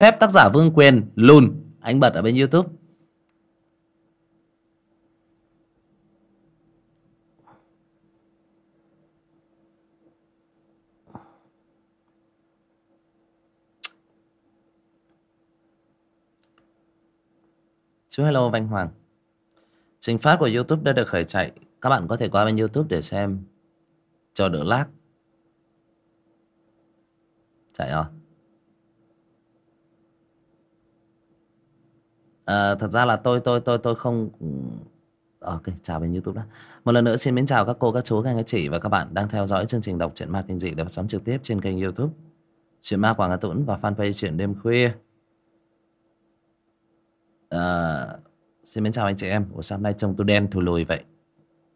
phép tác giả Vương Quyền, lùn. Anh bật ở bên YouTube. Chú hello Văn Hoàng. Trình phát của YouTube đã được khởi chạy. Các bạn có thể qua bên YouTube để xem. Cho đỡ lag. Chạy rồi. À, Thật ra là tôi tôi tôi tôi không ừ, ờ, Ok chào bên YouTube đó Một lần nữa xin mến chào các cô, các chú, các anh, các chị Và các bạn đang theo dõi chương trình đọc truyện ma kinh dị Được sóng trực tiếp trên kênh YouTube Chuyện ma Quảng Hà Tũng và fanpage chuyện đêm khuya. À, Xin mến chào anh chị em. Ủa sao hôm nay trông tôi đen thù lùi vậy?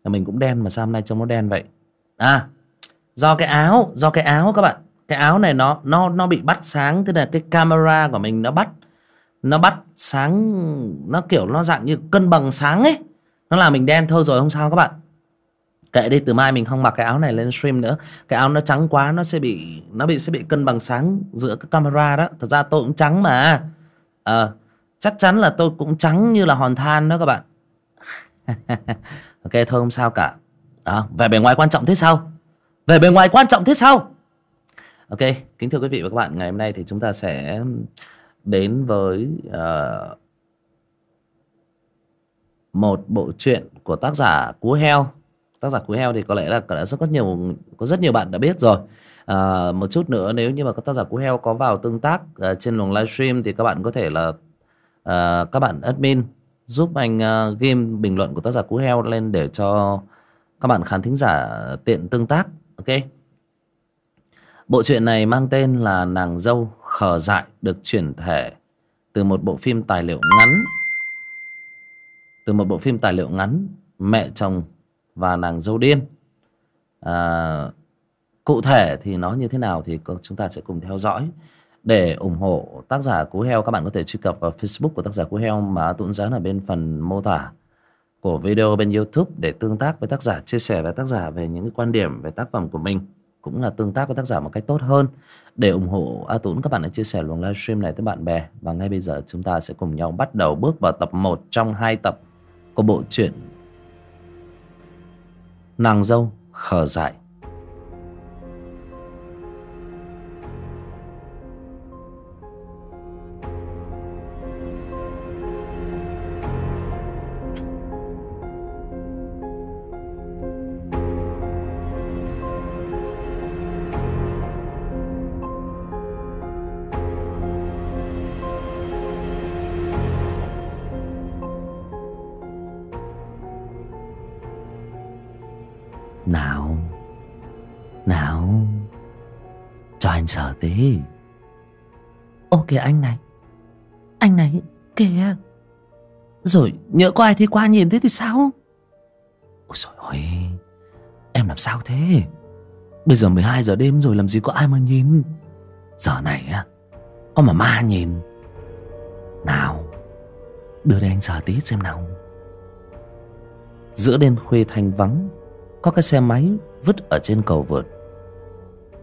Mình cũng đen mà sao hôm nay trông nó đen vậy? À Do cái áo Do cái áo các bạn. Cái áo này nó nó nó bị bắt sáng Tức là cái camera của mình nó bắt nó bắt sáng Nó kiểu nó dạng như cân bằng sáng ấy. Nó làm mình đen thôi rồi không sao các bạn. Kệ đi từ mai mình không mặc cái áo này lên stream nữa. Cái áo nó trắng quá Nó sẽ bị Nó bị sẽ bị cân bằng sáng giữa cái camera đó. Thật ra tôi cũng trắng mà. Ờ à, chắc chắn là tôi cũng trắng như là hòn than đó các bạn. Ok thôi không sao cả. À, về bề ngoài quan trọng thế sao? Về bề ngoài quan trọng thế sao? Ok kính thưa quý vị và các bạn ngày hôm nay thì chúng ta sẽ đến với uh, một bộ truyện của tác giả cú heo. Tác giả cú heo thì có lẽ là có rất có nhiều có rất nhiều bạn đã biết rồi. À, một chút nữa nếu như mà các tác giả cú heo có vào tương tác uh, trên luồng livestream thì các bạn có thể là uh, các bạn admin giúp anh uh, game bình luận của tác giả cú heo lên để cho các bạn khán thính giả tiện tương tác ok? Bộ truyện này mang tên là nàng dâu khờ dại được chuyển thể từ một bộ phim tài liệu ngắn từ một bộ phim tài liệu ngắn mẹ chồng và nàng dâu điên. À, cụ thể thì nó như thế nào thì chúng ta sẽ cùng theo dõi. Để ủng hộ tác giả Cú Heo các bạn có thể truy cập vào Facebook của tác giả Cú Heo mà Tuấn dán ở bên phần mô tả của video bên YouTube để tương tác với tác giả chia sẻ với tác giả về những cái quan điểm về tác phẩm của mình cũng là tương tác với tác giả một cách tốt hơn để ủng hộ A Tuấn, các bạn hãy chia sẻ luồng livestream này tới bạn bè. Và ngay bây giờ, chúng ta sẽ cùng nhau bắt đầu bước vào tập 1 trong hai tập của bộ truyện Nàng dâu khờ dại. Anh sờ tí. Ok anh này. Anh này, kìa. Rồi, nhỡ có ai đi qua nhìn thế thì sao? Ôi trời ơi, Em làm sao thế? Bây giờ 12 giờ đêm rồi, làm gì có ai mà nhìn? Giờ này á, Có mà ma nhìn. Nào, Đưa đây anh sờ tí xem nào. Giữa đêm khuya thanh vắng, có cái xe máy vứt ở trên cầu vượt.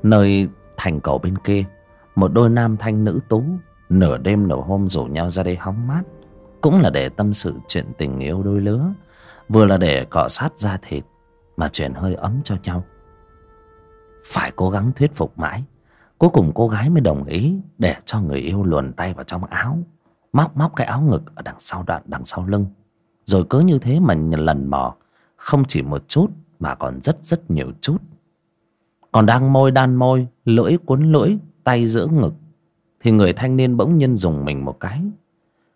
Nơi thành cầu bên kia. Một đôi nam thanh nữ tú, nửa đêm nửa hôm rủ nhau ra đây hóng mát. Cũng là để tâm sự chuyện tình yêu đôi lứa, vừa là để cọ sát da thịt, mà chuyển hơi ấm cho nhau. Phải cố gắng thuyết phục mãi. Cuối cùng cô gái mới đồng ý để cho người yêu luồn tay vào trong áo, móc móc cái áo ngực ở đằng sau đoạn, đằng sau lưng. Rồi cứ như thế mà lần mò, không chỉ một chút mà còn rất rất nhiều chút còn đang môi đan môi, lưỡi cuốn lưỡi, tay giữ ngực, thì người thanh niên bỗng nhiên dùng mình một cái.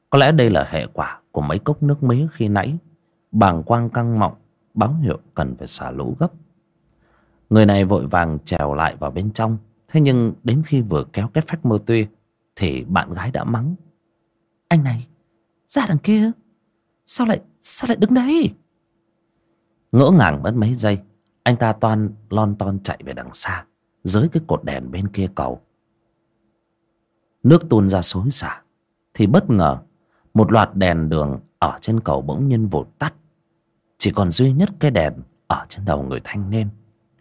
Có lẽ đây là hệ quả của mấy cốc nước mía khi nãy, bàng quang căng mọng, báo hiệu cần phải xả lũ gấp. Người này vội vàng trèo lại vào bên trong, thế nhưng đến khi vừa kéo cái phách mơ tuy thì bạn gái đã mắng. Anh này, ra đằng kia, sao lại sao lại đứng đấy? Ngỡ ngàng mất mấy giây anh ta toan lon ton chạy về đằng xa, dưới cái cột đèn bên kia cầu. Nước tuôn ra xối xả, thì bất ngờ, một loạt đèn đường ở trên cầu bỗng nhiên vụt tắt. Chỉ còn duy nhất cái đèn ở trên đầu người thanh niên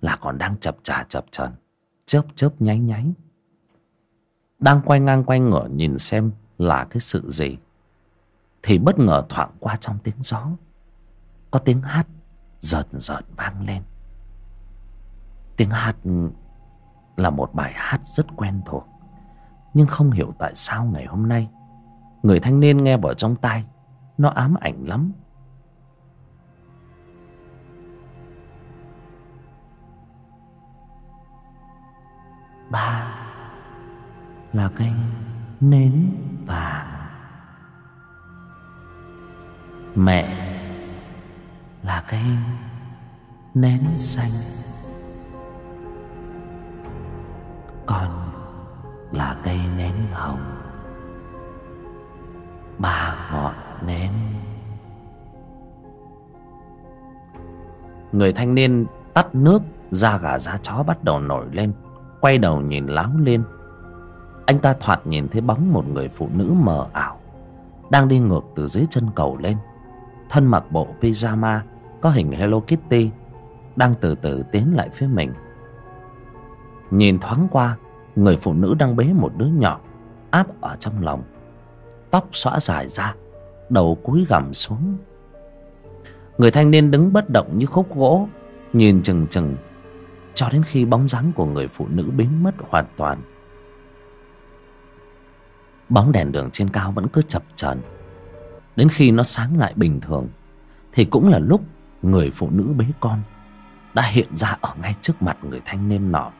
là còn đang chập chà chập chờn, chớp chớp nháy nháy. Đang quay ngang quay ngửa nhìn xem là cái sự gì, thì bất ngờ thoảng qua trong tiếng gió, có tiếng hát rợn rợn vang lên tiếng hát là một bài hát rất quen thuộc, nhưng không hiểu tại sao ngày hôm nay người thanh niên nghe vào trong tai nó ám ảnh lắm. Ba là cây nến vàng mẹ là cây nến xanh. Con là cây nến hồng. Ba ngọn nến người thanh niên tắt nước, da gà da chó bắt đầu nổi lên, quay đầu nhìn láo lên. Anh ta thoạt nhìn thấy bóng một người phụ nữ mờ ảo, đang đi ngược từ dưới chân cầu lên. Thân mặc bộ pyjama có hình hello kitty, đang từ từ tiến lại phía mình. Nhìn thoáng qua người phụ nữ đang bế một đứa nhỏ, áp ở trong lòng. Tóc xõa dài ra, đầu cúi gằm xuống. Người thanh niên đứng bất động như khúc gỗ, nhìn chừng chừng, cho đến khi bóng dáng của người phụ nữ biến mất hoàn toàn. Bóng đèn đường trên cao vẫn cứ chập chờn. Đến khi nó sáng lại bình thường, thì cũng là lúc người phụ nữ bế con đã hiện ra ở ngay trước mặt người thanh niên nọ.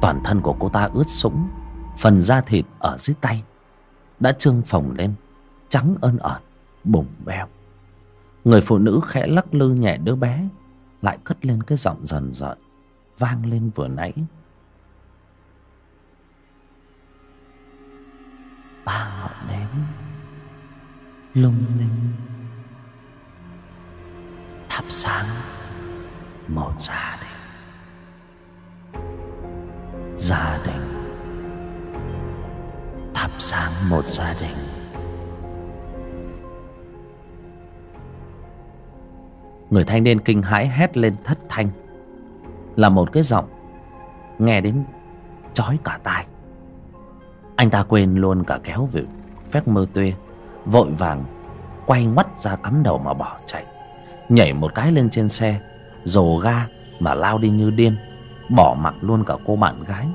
Toàn thân của cô ta ướt sũng, phần da thịt ở dưới tay đã trương phồng lên, trắng ơn ợt bùng beo người phụ nữ khẽ lắc lư nhẹ đứa bé, lại cất lên cái giọng dần dần vang lên vừa nãy. Ba ngọn đến lung linh, thắp sáng một gia đình gia đình. Thắp sáng một gia đình. Người thanh niên kinh hãi hét lên thất thanh. Là một cái giọng nghe đến chói cả tai. Anh ta quên luôn cả kéo về phép mơ tuê, vội vàng quay ngoắt ra cắm đầu mà bỏ chạy. Nhảy một cái lên trên xe dồ ga mà lao đi như điên bỏ mặc luôn cả cô bạn gái.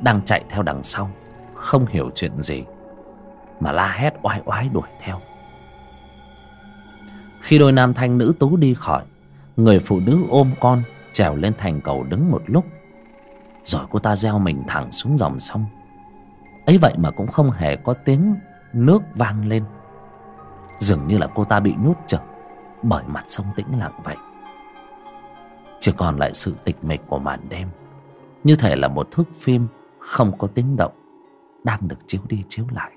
Đang chạy theo đằng sau, không hiểu chuyện gì, mà la hét oai oái đuổi theo. Khi đôi nam thanh nữ tú đi khỏi, người phụ nữ ôm con trèo lên thành cầu đứng một lúc. Rồi cô ta gieo mình thẳng xuống dòng sông. Ấy vậy mà cũng không hề có tiếng nước vang lên. Dường như là cô ta bị nhốt chở bởi mặt sông tĩnh lặng vậy chỉ còn lại sự tịch mịch của màn đêm. Như thể là một thước phim không có tiếng động, đang được chiếu đi chiếu lại.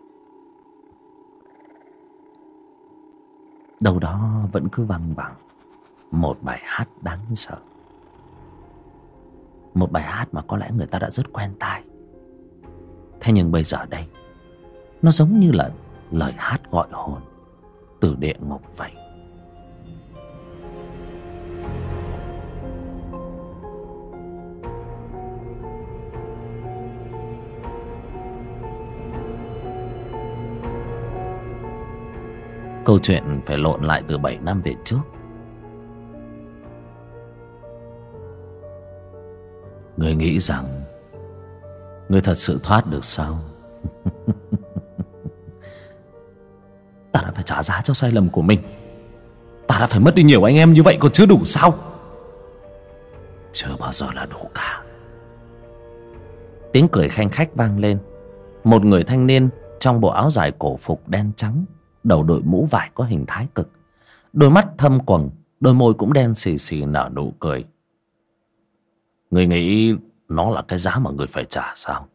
Đâu đó vẫn cứ văng vẳng một bài hát đáng sợ. Một bài hát mà có lẽ người ta đã rất quen tai. Thế nhưng bây giờ đây, nó giống như là lời hát gọi hồn từ địa ngục vậy. Câu chuyện phải lộn lại từ 7 năm về trước. Người nghĩ rằng Người thật sự thoát được sao? Ta đã phải trả giá cho sai lầm của mình. Ta đã phải mất đi nhiều anh em như vậy còn chưa đủ sao? Chưa bao giờ là đủ cả. Tiếng cười khanh khách vang lên. Một người thanh niên trong bộ áo dài cổ phục đen trắng đầu đội mũ vải có hình thái cực. Đôi mắt thâm quầng, đôi môi cũng đen xì xì nở nụ cười. Người nghĩ nó là cái giá mà người phải trả sao?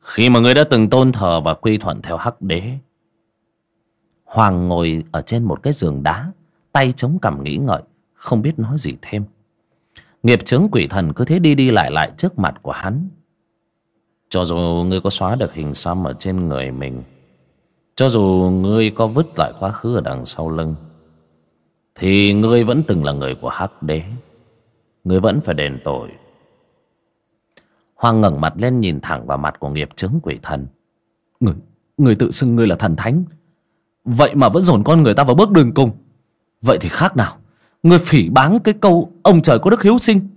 Khi mà người đã từng tôn thờ và quy thuận theo hắc đế, hoàng ngồi ở trên một cái giường đá, tay chống cằm nghĩ ngợi, không biết nói gì thêm. Nghiệp chướng quỷ thần cứ thế đi đi lại lại trước mặt của hắn. Cho dù ngươi có xóa được hình xăm ở trên người mình cho dù ngươi có vứt lại quá khứ ở đằng sau lưng Thì ngươi vẫn từng là người của hắc đế. Ngươi vẫn phải đền tội. Hoàng ngẩng mặt lên nhìn thẳng vào mặt của nghiệp chứng quỷ thần. Người, người tự xưng ngươi là thần thánh. Vậy mà vẫn dồn con người ta vào bước đường cùng. Vậy thì khác nào? Người phỉ báng cái câu Ông trời có đức hiếu sinh.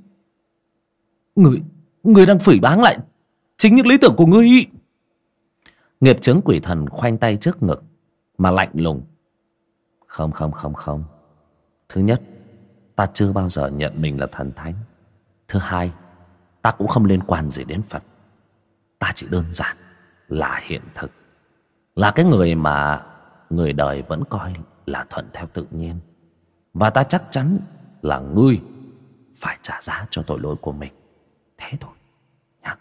Người, người đang phỉ báng lại Chính những lý tưởng của ngươi Nghiệp chướng quỷ thần khoanh tay trước ngực, Mà lạnh lùng. Không không không không. Thứ nhất, Ta chưa bao giờ nhận mình là thần thánh. Thứ hai, Ta cũng không liên quan gì đến Phật. Ta chỉ đơn giản là hiện thực. Là cái người mà Người đời vẫn coi là thuận theo tự nhiên. Và ta chắc chắn là ngươi Phải trả giá cho tội lỗi của mình. Thế thôi. Nhá.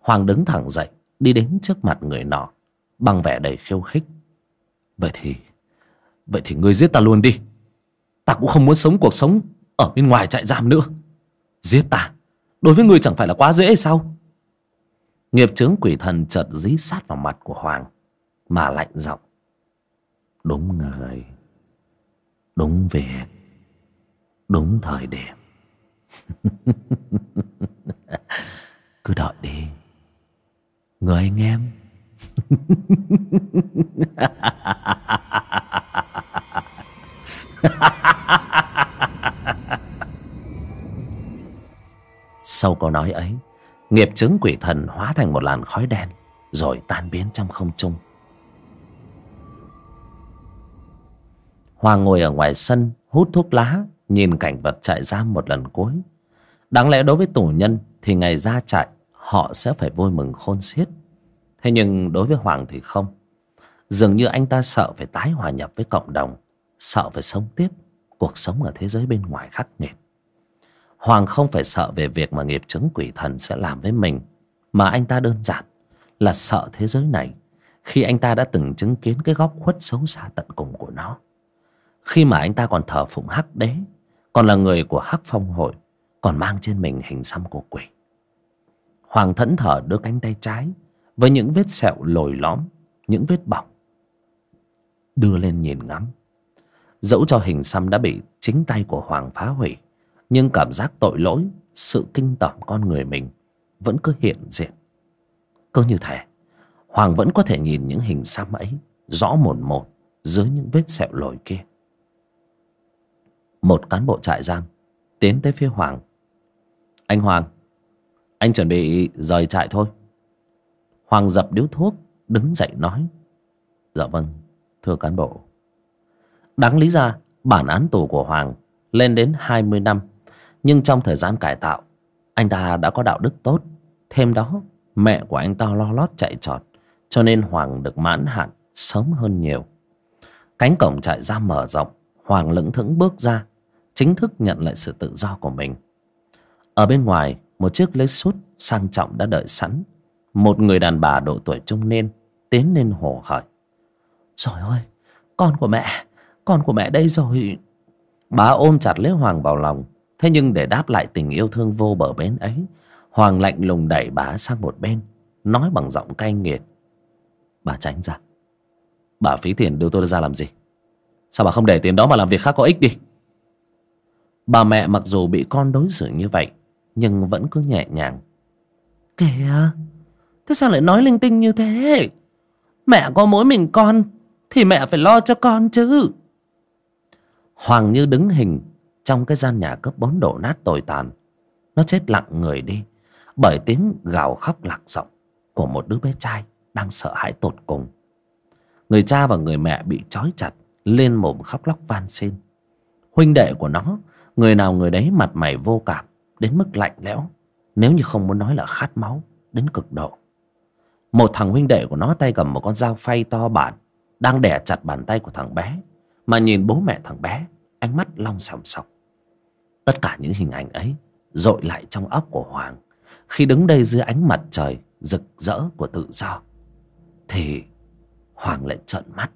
Hoàng đứng thẳng dậy. Đi đến trước mặt người nọ, Bằng vẻ đầy khiêu khích. Vậy thì Vậy thì ngươi giết ta luôn đi. Ta cũng không muốn sống cuộc sống Ở bên ngoài trại giam nữa. Giết ta? Đối với ngươi chẳng phải là quá dễ sao? Nghiệp chướng quỷ thần chợt dí sát vào mặt của Hoàng, Mà lạnh giọng. Đúng người. Đúng việc. Đúng thời điểm. Cứ đợi đi. Người anh em. Sau câu nói ấy, Nghiệp chứng quỷ thần hóa thành một làn khói đen, Rồi tan biến trong không trung. Hoàng ngồi ở ngoài sân, Hút thuốc lá, Nhìn cảnh vật trại giam một lần cuối. Đáng lẽ đối với tù nhân Thì ngày ra trại Họ sẽ phải vui mừng khôn xiết. Thế nhưng đối với Hoàng thì không. Dường như anh ta sợ phải tái hòa nhập với cộng đồng, Sợ phải sống tiếp, Cuộc sống ở thế giới bên ngoài khắc nghiệt. Hoàng không phải sợ về việc mà nghiệp chứng quỷ thần sẽ làm với mình, Mà anh ta đơn giản là sợ thế giới này Khi anh ta đã từng chứng kiến cái góc khuất xấu xa tận cùng của nó. Khi mà anh ta còn thờ phụng hắc đế, Còn là người của hắc phong hội, Còn mang trên mình hình xăm của quỷ. Hoàng thẫn thờ đưa cánh tay trái, Với những vết sẹo lồi lõm, Những vết bỏng. Đưa lên nhìn ngắm. Dẫu cho hình xăm đã bị chính tay của Hoàng phá hủy, nhưng cảm giác tội lỗi, sự kinh tởm con người mình vẫn cứ hiện diện. Cứ như thế, hoàng vẫn có thể nhìn những hình xăm ấy rõ mồn một dưới những vết sẹo lồi kia. Một cán bộ trại giam tiến tới phía hoàng. Anh hoàng anh chuẩn bị rời trại thôi. Hoàng dập điếu thuốc, đứng dậy nói. Dạ vâng thưa cán bộ. Đáng lý ra, bản án tù của hoàng lên đến hai mươi năm. Nhưng trong thời gian cải tạo, anh ta đã có đạo đức tốt. Thêm đó, mẹ của anh ta lo lót chạy trọt, cho nên hoàng được mãn hạn sớm hơn nhiều. Cánh cổng trại ra mở rộng, hoàng lững thững bước ra, chính thức nhận lại sự tự do của mình. Ở bên ngoài một chiếc lexus sang trọng đã đợi sẵn. Một người đàn bà độ tuổi trung niên tiến lên hồ hởi trời ơi, con của mẹ, con của mẹ đây rồi. Bà ôm chặt lấy hoàng vào lòng. Thế nhưng để đáp lại tình yêu thương vô bờ bến ấy, hoàng lạnh lùng đẩy bà sang một bên, nói bằng giọng cay nghiệt. Bà tránh ra. Bà phí tiền đưa tôi ra làm gì? Sao bà không để tiền đó mà làm việc khác có ích đi? Bà mẹ mặc dù bị con đối xử như vậy nhưng vẫn cứ nhẹ nhàng. Kìa thế sao lại nói linh tinh như thế? Mẹ có mỗi mình con thì mẹ phải lo cho con chứ. Hoàng như đứng hình trong cái gian nhà cấp bốn đổ nát tồi tàn. Nó chết lặng người đi bởi tiếng gào khóc lạc giọng của một đứa bé trai đang sợ hãi tột cùng. Người cha và người mẹ bị trói chặt lên mồm khóc lóc van xin. Huynh đệ của nó người nào người đấy mặt mày vô cảm đến mức lạnh lẽo. Nếu như không muốn nói là khát máu, đến cực độ. Một thằng huynh đệ của nó tay cầm một con dao phay to bản, đang đẻ chặt bàn tay của thằng bé, mà nhìn bố mẹ thằng bé, ánh mắt long sòng sọc. Tất cả những hình ảnh ấy dội lại trong óc của hoàng, khi đứng đây dưới ánh mặt trời rực rỡ của tự do. Thì hoàng lại trợn mắt,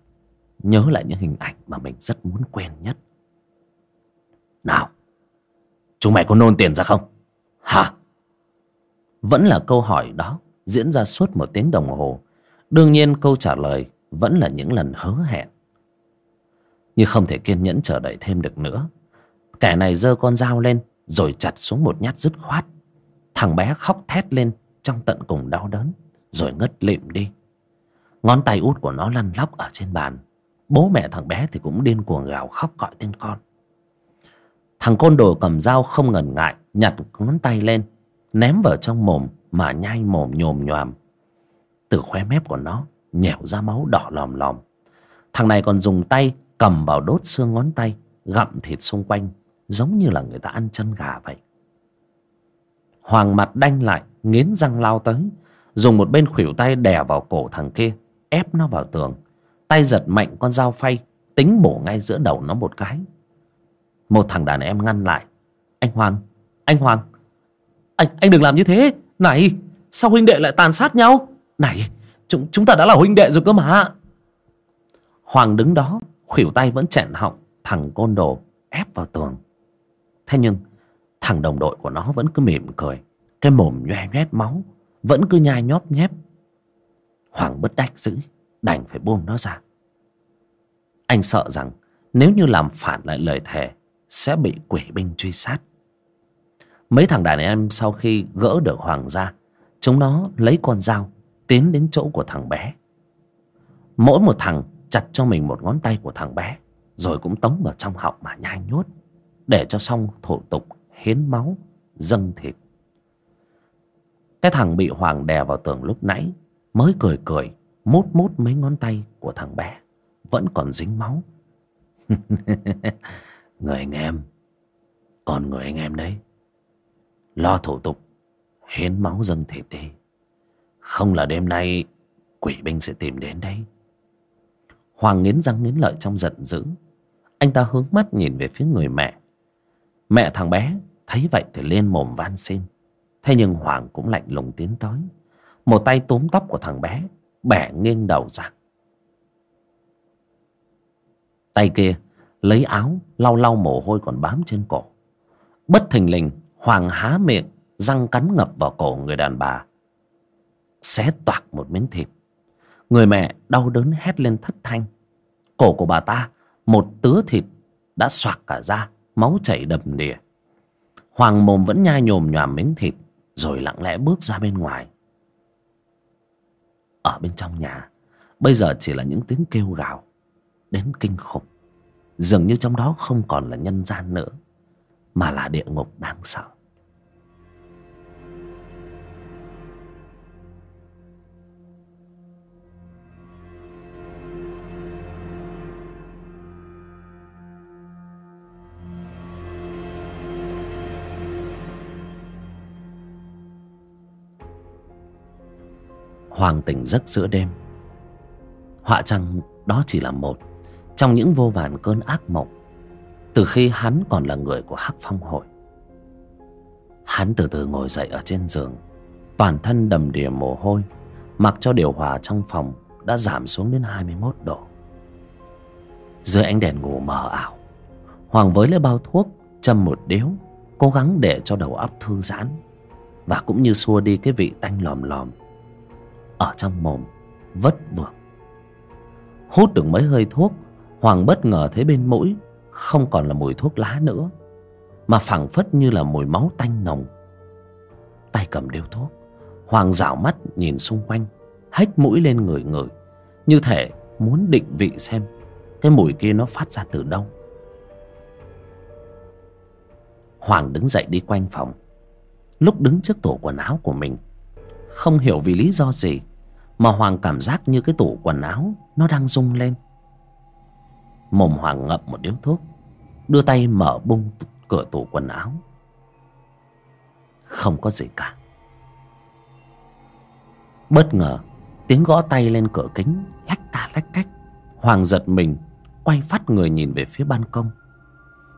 nhớ lại những hình ảnh mà mình rất muốn quen nhất. Nào chúng mày có nôn tiền ra không? Hả? Vẫn là câu hỏi đó diễn ra suốt một tiếng đồng hồ. Đương nhiên câu trả lời vẫn là những lần hứa hẹn. Như không thể kiên nhẫn chờ đợi thêm được nữa. Kẻ này giơ con dao lên, rồi chặt xuống một nhát dứt khoát. Thằng bé khóc thét lên trong tận cùng đau đớn, rồi ngất lịm đi. Ngón tay út của nó lăn lóc ở trên bàn. Bố mẹ thằng bé thì cũng điên cuồng gào khóc gọi tên con thằng côn đồ cầm dao không ngần ngại, nhặt ngón tay lên, ném vào trong mồm mà nhai mồm nhồm nhoàm. Từ khóe mép của nó nhẻo ra máu đỏ lòm lòm. Thằng này còn dùng tay cầm vào đốt xương ngón tay, gặm thịt xung quanh, giống như là người ta ăn chân gà vậy. Hoàng mặt đanh lại, nghiến răng lao tới, dùng một bên khuỷu tay đè vào cổ thằng kia, ép nó vào tường. Tay giật mạnh con dao phay, tính bổ ngay giữa đầu nó một cái một thằng đàn em ngăn lại. Anh hoàng anh hoàng. Anh anh đừng làm như thế. Này, sao huynh đệ lại tàn sát nhau? Này, chúng chúng ta đã là huynh đệ rồi cơ mà. Hoàng đứng đó, khuỷu tay vẫn chẹn họng, thằng côn đồ ép vào tường. Thế nhưng, thằng đồng đội của nó vẫn cứ mỉm cười, cái mồm nhoe nhoét máu, vẫn cứ nhai nhóp nhép. Hoàng bất đắc dữ đành phải buông nó ra. Anh sợ rằng nếu như làm phản lại lời thề sẽ bị quỷ binh truy sát. Mấy thằng đàn em sau khi gỡ được hoàng ra chúng nó lấy con dao tiến đến chỗ của thằng bé. Mỗi một thằng chặt cho mình một ngón tay của thằng bé, rồi cũng tống vào trong họng mà nhai nhốt, để cho xong thủ tục, hiến máu, dâng thịt. Cái thằng bị hoàng đè vào tường lúc nãy mới cười cười, mút mút mấy ngón tay của thằng bé, vẫn còn dính máu. người anh em. Còn người anh em đấy. Lo thủ tục, hiến máu dâng thịt đi. Không là đêm nay quỷ binh sẽ tìm đến đấy. Hoàng nghiến răng nghiến lợi trong giận dữ. Anh ta hướng mắt nhìn về phía người mẹ. Mẹ thằng bé thấy vậy thì lên mồm van xin. Thế nhưng hoàng cũng lạnh lùng tiến tới. Một tay túm tóc của thằng bé, bẻ nghiêng đầu ra. Tay kia lấy áo, lau lau mồ hôi còn bám trên cổ. Bất thình lình, hoàng há miệng, răng cắn ngập vào cổ người đàn bà. Xé toạc một miếng thịt. Người mẹ đau đớn hét lên thất thanh. Cổ của bà ta, một tứa thịt, đã xoạc cả ra máu chảy đầm đìa. Hoàng mồm vẫn nhai nhồm nhòm miếng thịt, rồi lặng lẽ bước ra bên ngoài. Ở bên trong nhà, bây giờ chỉ là những tiếng kêu gào, đến kinh khủng dường như trong đó không còn là nhân gian nữa, mà là địa ngục đáng sợ. Hoàng tỉnh giấc giữa đêm. Họa chăng đó chỉ là một trong những vô vàn cơn ác mộng, Từ khi hắn còn là người của Hắc Phong Hội. Hắn từ từ ngồi dậy ở trên giường, Toàn thân đầm đìa mồ hôi, Mặc cho điều hòa trong phòng Đã giảm xuống đến 21 độ. Dưới ánh đèn ngủ mờ ảo, Hoàng với lấy bao thuốc, Châm một điếu, Cố gắng để cho đầu óc thư giãn Và cũng như xua đi cái vị tanh lòm lòm ở trong mồm vất vưởng. Hút được mấy hơi thuốc hoàng bất ngờ thấy bên mũi không còn là mùi thuốc lá nữa, mà phảng phất như là mùi máu tanh nồng. Tay cầm điếu thuốc, hoàng rảo mắt nhìn xung quanh, hách mũi lên người người như thể muốn định vị xem cái mùi kia nó phát ra từ đâu. Hoàng đứng dậy đi quanh phòng, lúc đứng trước tủ quần áo của mình, không hiểu vì lý do gì mà hoàng cảm giác như cái tủ quần áo nó đang rung lên mồm hoàng ngậm một điếu thuốc, đưa tay mở bung cửa tủ quần áo. Không có gì cả. Bất ngờ, tiếng gõ tay lên cửa kính, lách ta lách cách. Hoàng giật mình, quay phát người nhìn về phía ban công.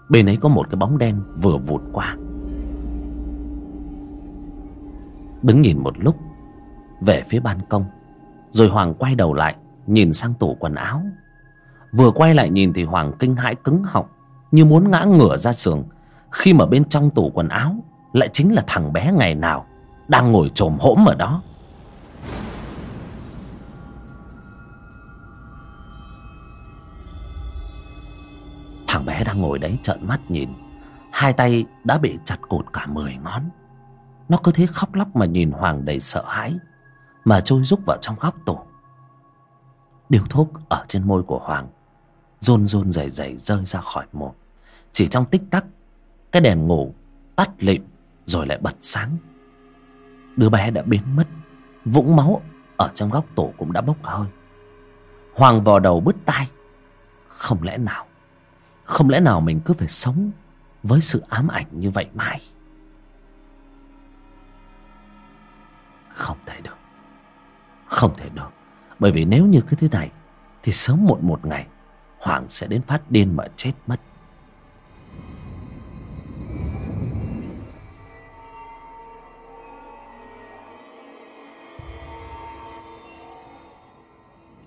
Bên ấy có một cái bóng đen vừa vụt qua. Đứng nhìn một lúc, về phía ban công, rồi hoàng quay đầu lại, nhìn sang tủ quần áo vừa quay lại nhìn thì hoàng kinh hãi cứng họng, như muốn ngã ngửa ra sườn. Khi mà bên trong tủ quần áo lại chính là thằng bé ngày nào đang ngồi trồm hỗm ở đó. Thằng bé đang ngồi đấy trợn mắt nhìn, Hai tay đã bị chặt cột cả mười ngón. Nó cứ thế khóc lóc mà nhìn Hoàng đầy sợ hãi, Mà trôi rúc vào trong góc tủ. Điếu thuốc ở trên môi của Hoàng Rôn rôn dày dày rơi ra khỏi mồm. Chỉ trong tích tắc, Cái đèn ngủ tắt lịm Rồi lại bật sáng. Đứa bé đã biến mất, Vũng máu ở trong góc tủ cũng đã bốc hơi. Hoàng vò đầu bứt tai. Không lẽ nào, Không lẽ nào mình cứ phải sống Với sự ám ảnh như vậy mãi? Không thể được, Không thể được. Bởi vì nếu như cứ thế này, Thì sớm muộn một ngày Hoàng sẽ đến phát điên mà chết mất.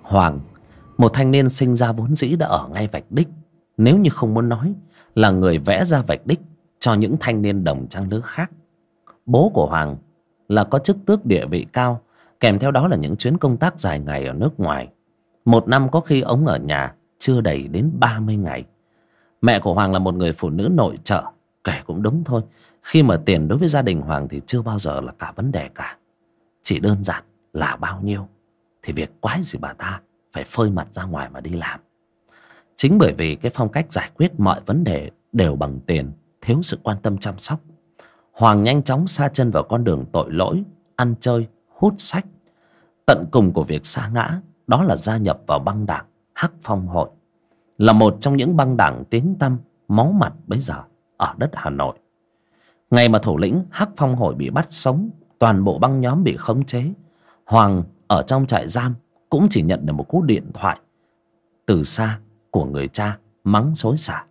Hoàng Một thanh niên sinh ra vốn dĩ đã ở ngay vạch đích. Nếu như không muốn nói, Là người vẽ ra vạch đích Cho những thanh niên đồng trang lứa khác. Bố của Hoàng Là có chức tước địa vị cao, Kèm theo đó là những chuyến công tác dài ngày ở nước ngoài. Một năm có khi ông ở nhà chưa đầy đến 30 ngày. Mẹ của Hoàng là một người phụ nữ nội trợ, Kể cũng đúng thôi. Khi mà tiền đối với gia đình Hoàng thì chưa bao giờ là cả vấn đề cả. Chỉ đơn giản là bao nhiêu. Thì việc quái gì bà ta phải phơi mặt ra ngoài mà đi làm. Chính bởi vì cái phong cách giải quyết mọi vấn đề đều bằng tiền, thiếu sự quan tâm chăm sóc. Hoàng nhanh chóng xa chân vào con đường tội lỗi, ăn chơi, hút sách. Tận cùng của việc xa ngã, đó là gia nhập vào băng đảng hắc phong hội là một trong những băng đảng tiếng tăm máu mặt bấy giờ ở đất hà nội. Ngày mà thủ lĩnh hắc phong hội bị bắt sống, toàn bộ băng nhóm bị khống chế, hoàng ở trong trại giam cũng chỉ nhận được một cú điện thoại từ xa của người cha mắng xối xả.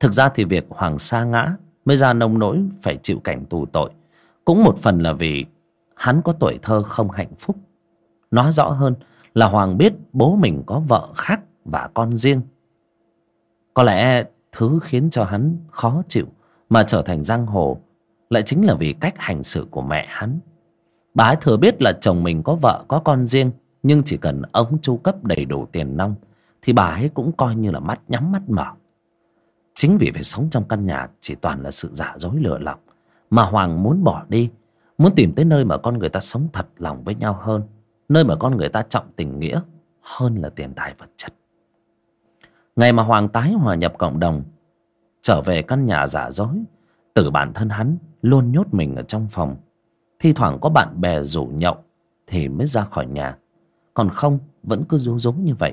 Thực ra thì việc hoàng sa ngã mới ra nông nỗi phải chịu cảnh tù tội cũng một phần là vì hắn có tuổi thơ không hạnh phúc. Nói rõ hơn là hoàng biết bố mình có vợ khác và con riêng. Có lẽ thứ khiến cho hắn khó chịu mà trở thành giang hồ lại chính là vì cách hành xử của mẹ hắn. Bà ấy thừa biết là chồng mình có vợ, có con riêng, Nhưng chỉ cần ông chu cấp đầy đủ tiền nong Thì bà ấy cũng coi như là mắt nhắm mắt mở. Chính vì phải sống trong căn nhà Chỉ toàn là sự giả dối lừa lọc Mà Hoàng muốn bỏ đi, Muốn tìm tới nơi mà con người ta sống thật lòng với nhau hơn. Nơi mà con người ta trọng tình nghĩa Hơn là tiền tài vật chất. Ngày mà Hoàng tái hòa nhập cộng đồng, Trở về căn nhà giả dối Từ bản thân hắn Luôn nhốt mình ở trong phòng, thi thoảng có bạn bè rủ nhậu thì mới ra khỏi nhà. Còn không, vẫn cứ rú rú như vậy.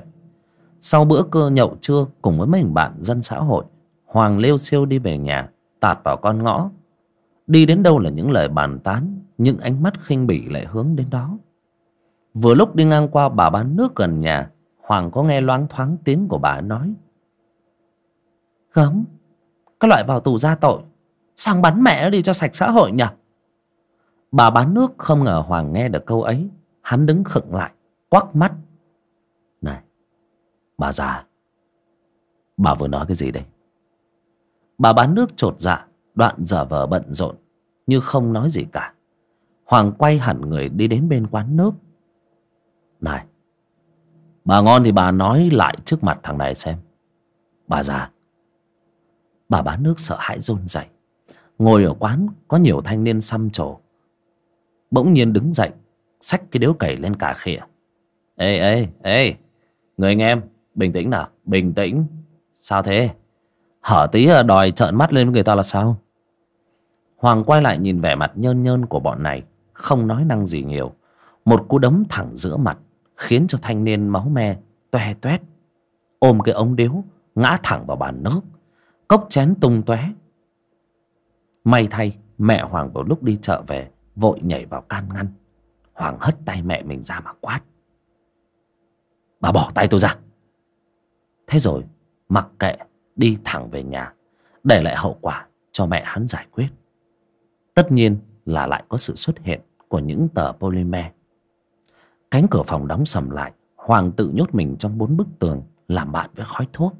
Sau bữa cơ nhậu trưa cùng với mấy bạn dân xã hội, hoàng lêu siêu đi về nhà, tạt vào con ngõ. Đi đến đâu là những lời bàn tán, những ánh mắt khinh bỉ lại hướng đến đó vừa lúc đi ngang qua bà bán nước gần nhà, hoàng có nghe loáng thoáng tiếng của bà nói. Gớm các loại vào tù ra tội, sang bắn mẹ đi cho sạch xã hội nhỉ? Bà bán nước không ngờ Hoàng nghe được câu ấy, Hắn đứng khựng lại, Quắc mắt. Này, Bà già, Bà vừa nói cái gì đây? Bà bán nước trột dạ Đoạn dở vờ bận rộn, Như không nói gì cả. Hoàng quay hẳn người đi đến bên quán nước. Này, Bà ngon thì bà nói lại trước mặt thằng này xem. Bà già, Bà bán nước sợ hãi rôn rẩy. Ngồi ở quán có nhiều thanh niên xăm trổ. Bỗng nhiên đứng dậy, xách cái điếu cày lên cả khịa ê ê ê, người anh em, bình tĩnh nào, bình tĩnh. Sao thế? Hở tí ờ, đòi trợn mắt lên với người ta là sao? Hoàng quay lại nhìn vẻ mặt nhơn nhơn của bọn này, không nói năng gì nhiều. Một cú đấm thẳng giữa mặt khiến cho thanh niên máu me toe toét. Ôm cái ống điếu, ngã thẳng vào bàn nước. Cốc chén tung tóe. May thay, mẹ hoàng vào lúc đi chợ về, vội nhảy vào can ngăn. Hoàng hất tay mẹ mình ra mà quát. Bà bỏ tay tôi ra. Thế rồi, mặc kệ, đi thẳng về nhà, để lại hậu quả cho mẹ hắn giải quyết. Tất nhiên là lại có sự xuất hiện của những tờ polymer cánh cửa phòng đóng sầm lại, hoàng tự nhốt mình trong bốn bức tường làm bạn với khói thuốc.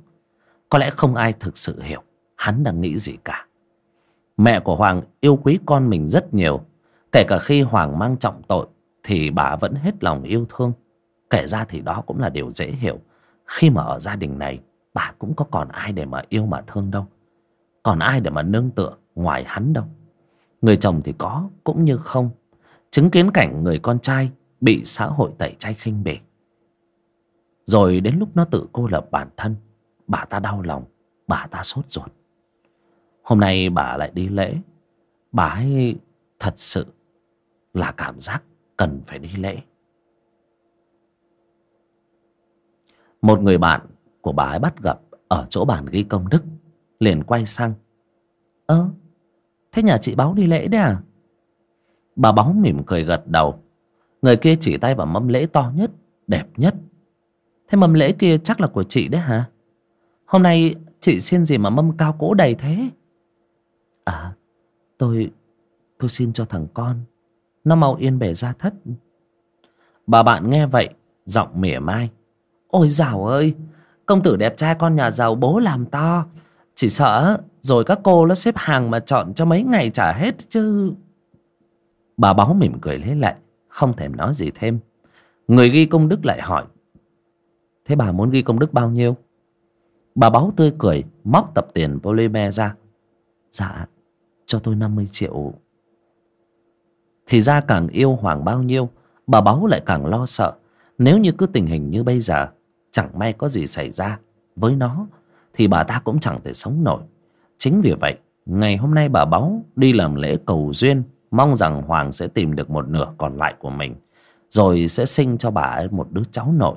Có lẽ không ai thực sự hiểu, hắn đang nghĩ gì cả. Mẹ của hoàng yêu quý con mình rất nhiều, Kể cả khi Hoàng mang trọng tội Thì bà vẫn hết lòng yêu thương. Kể ra thì đó cũng là điều dễ hiểu, Khi mà ở gia đình này, Bà cũng có còn ai để mà yêu mà thương đâu. Còn ai để mà nương tựa ngoài hắn đâu. Người chồng thì có, cũng như không. Chứng kiến cảnh người con trai bị xã hội tẩy chay khinh bỉ. Rồi đến lúc nó tự cô lập bản thân, bà ta đau lòng, bà ta sốt ruột. Hôm nay bà lại đi lễ, bà ấy thật sự là cảm giác cần phải đi lễ. Một người bạn của bà ấy bắt gặp ở chỗ bàn ghi công đức, liền quay sang. Ơ, thế nhà chị báo đi lễ đấy à? Bà báo mỉm cười gật đầu người kia chỉ tay vào mâm lễ to nhất, đẹp nhất. Thế mâm lễ kia chắc là của chị đấy hả? Hôm nay chị xin gì mà mâm cao cỗ đầy thế? À tôi tôi xin cho thằng con. Nó mau yên bề ra thất. Bà bạn nghe vậy, giọng mỉa mai. Ôi dào ơi, công tử đẹp trai con nhà giàu bố làm to. Chỉ sợ rồi các cô nó xếp hàng mà chọn cho mấy ngày trả hết chứ. Bà báo mỉm cười lấy lại không thèm nói gì thêm. Người ghi công đức lại hỏi, thế bà muốn ghi công đức bao nhiêu? Bà báo tươi cười, móc tập tiền polymer ra. Dạ cho tôi năm mươi triệu. Thì ra càng yêu hoàng bao nhiêu, bà báo lại càng lo sợ. Nếu như cứ tình hình như bây giờ, chẳng may có gì xảy ra với nó, thì bà ta cũng chẳng thể sống nổi. Chính vì vậy, ngày hôm nay bà báu đi làm lễ cầu duyên mong rằng hoàng sẽ tìm được một nửa còn lại của mình, rồi sẽ sinh cho bà ấy một đứa cháu nội.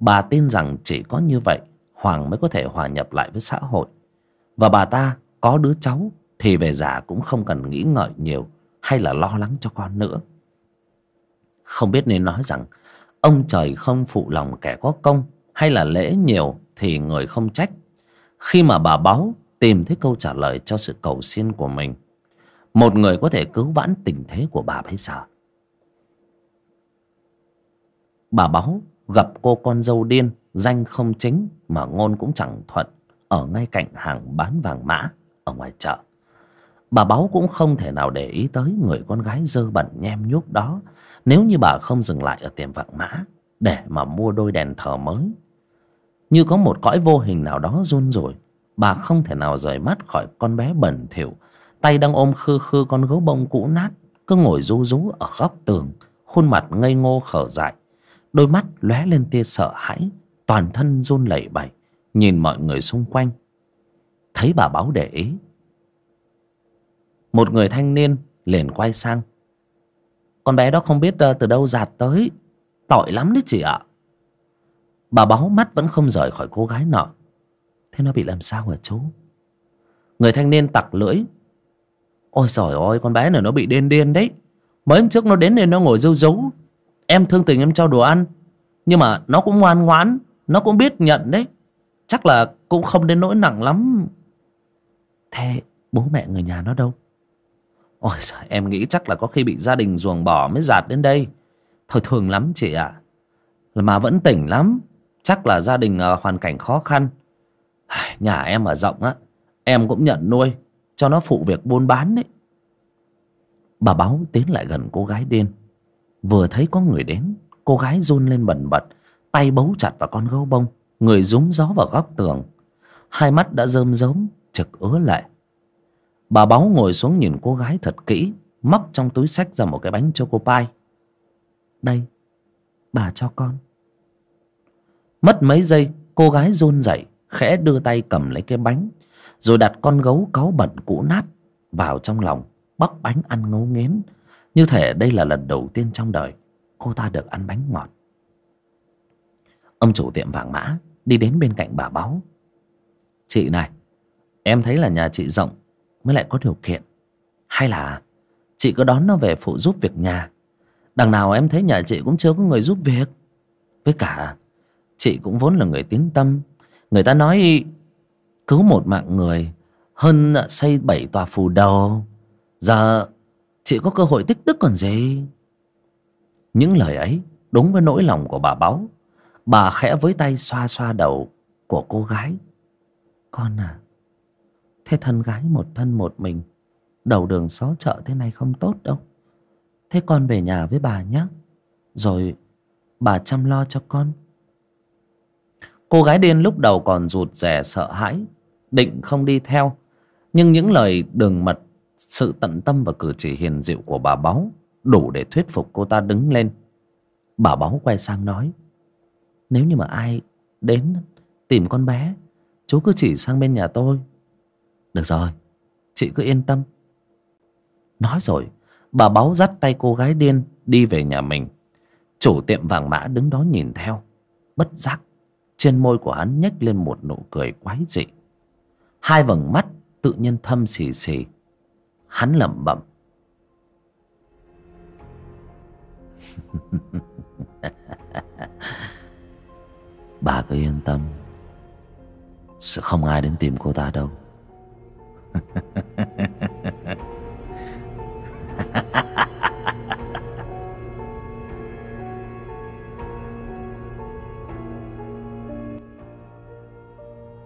Bà tin rằng chỉ có như vậy, hoàng mới có thể hòa nhập lại với xã hội. Và bà ta có đứa cháu thì về già cũng không cần nghĩ ngợi nhiều hay là lo lắng cho con nữa. Không biết nên nói rằng, ông trời không phụ lòng kẻ có công hay là lễ nhiều thì người không trách. Khi mà bà báu tìm thấy câu trả lời cho sự cầu xin của mình một người có thể cứu vãn tình thế của bà bây giờ. Bà báu gặp cô con dâu điên, danh không chính mà ngôn cũng chẳng thuận, ở ngay cạnh hàng bán vàng mã, ở ngoài chợ. Bà báu cũng không thể nào để ý tới người con gái dơ bẩn nhem nhuốc đó, nếu như bà không dừng lại ở tiệm vàng mã để mà mua đôi đèn thờ mới. Như có một cõi vô hình nào đó run rủi, bà không thể nào rời mắt khỏi con bé bẩn thỉu tay đang ôm khư khư con gấu bông cũ nát, cứ ngồi rú rú ở góc tường, khuôn mặt ngây ngô khở dại. Đôi mắt lóe lên tia sợ hãi, toàn thân run lẩy bẩy, nhìn mọi người xung quanh. Thấy bà báo để ý. Một người thanh niên liền quay sang. Con bé đó không biết ờ, từ đâu giạt tới. Tội lắm đấy chị ạ. Bà báo mắt vẫn không rời khỏi cô gái nọ. Thế nó bị làm sao hả chú? Người thanh niên tặc lưỡi ôi giời ơi con bé này nó bị điên điên đấy. Mới hôm trước nó đến nên nó ngồi dâu rấu. Em thương tình em cho đồ ăn. Nhưng mà nó cũng ngoan ngoãn nó cũng biết nhận đấy. Chắc là cũng không đến nỗi nặng lắm. Thế bố mẹ người nhà nó đâu? Ôi giời, em nghĩ chắc là có khi bị gia đình ruồng bỏ mới giạt đến đây. Thôi thường lắm chị ạ. À. mà vẫn tỉnh lắm. Chắc là gia đình à, hoàn cảnh khó khăn. Nhà em ở rộng á em cũng nhận nuôi cho nó phụ việc buôn bán đấy. Bà báo tiến lại gần cô gái điên. Vừa thấy có người đến, cô gái run lên bần bật, tay bấu chặt vào con gấu bông, người rúm gió vào góc tường. Hai mắt đã rơm rớm trực ứa lệ bà báo ngồi xuống nhìn cô gái thật kỹ, móc trong túi sách ra một cái bánh choco pie đây, bà cho con. Mất mấy giây, cô gái run rẩy, khẽ đưa tay cầm lấy cái bánh rồi đặt con gấu cáu bẩn cũ nát vào trong lòng, bóc bánh ăn ngấu nghiến như thể đây là lần đầu tiên trong đời cô ta được ăn bánh ngọt. Ông chủ tiệm vàng mã đi đến bên cạnh bà báu chị này, em thấy là nhà chị rộng mới lại có điều kiện. Hay là chị cứ đón nó về phụ giúp việc nhà. Đằng nào em thấy nhà chị cũng chưa có người giúp việc. Với cả, chị cũng vốn là người tín tâm. Người ta nói cứu một mạng người hơn xây bảy tòa phù đầu. Giờ, chị có cơ hội tích đức còn gì? Những lời ấy đúng với nỗi lòng của bà báu. Bà khẽ với tay xoa xoa đầu của cô gái. Con à thế thân gái một thân một mình, đầu đường xó chợ thế này không tốt đâu. Thế con về nhà với bà nhé. Rồi bà chăm lo cho con cô gái điên lúc đầu còn rụt rè sợ hãi, định không đi theo. Nhưng những lời đường mật, sự tận tâm và cử chỉ hiền dịu của bà báu đủ để thuyết phục cô ta đứng lên. Bà báu quay sang nói, nếu như mà ai đến tìm con bé, chú cứ chỉ sang bên nhà tôi. Được rồi, chị cứ yên tâm. Nói rồi, bà báu dắt tay cô gái điên đi về nhà mình. Chủ tiệm vàng mã đứng đó nhìn theo, bất giác trên môi của hắn nhếch lên một nụ cười quái dị. Hai vầng mắt tự nhiên thâm xì xì. Hắn lẩm bẩm. Bà cứ yên tâm. Sẽ không ai đến tìm cô ta đâu.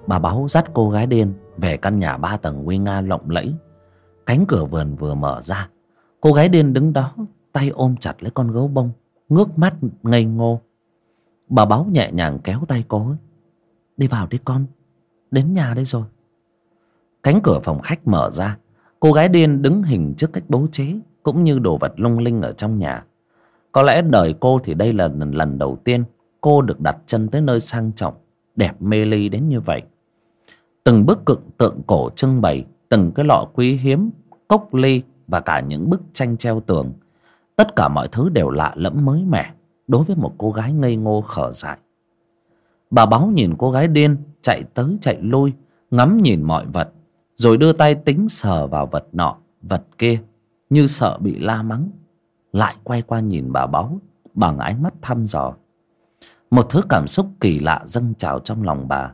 bà báu dắt cô gái điên về căn nhà ba tầng nguy nga lộng lẫy. Cánh cửa vườn vừa mở ra, cô gái điên đứng đó, tay ôm chặt lấy con gấu bông, ngước mắt ngây ngô. Bà báu nhẹ nhàng kéo tay cô ấy đi vào đi con, đến nhà đây rồi. Cánh cửa phòng khách mở ra, cô gái điên đứng hình trước cách bố trí, cũng như đồ vật lung linh ở trong nhà. Có lẽ đời cô thì đây là lần đầu tiên cô được đặt chân tới nơi sang trọng, đẹp mê ly đến như vậy từng bức cực tượng cổ trưng bày, từng cái lọ quý hiếm, cốc ly và cả những bức tranh treo tường. Tất cả mọi thứ đều lạ lẫm mới mẻ, đối với một cô gái ngây ngô khở dại. Bà báo nhìn cô gái điên chạy tới chạy lui, ngắm nhìn mọi vật, rồi đưa tay tính sờ vào vật nọ, vật kia, như sợ bị la mắng. Lại quay qua nhìn bà báu, bằng ánh mắt thăm dò. Một thứ cảm xúc kỳ lạ dâng trào trong lòng bà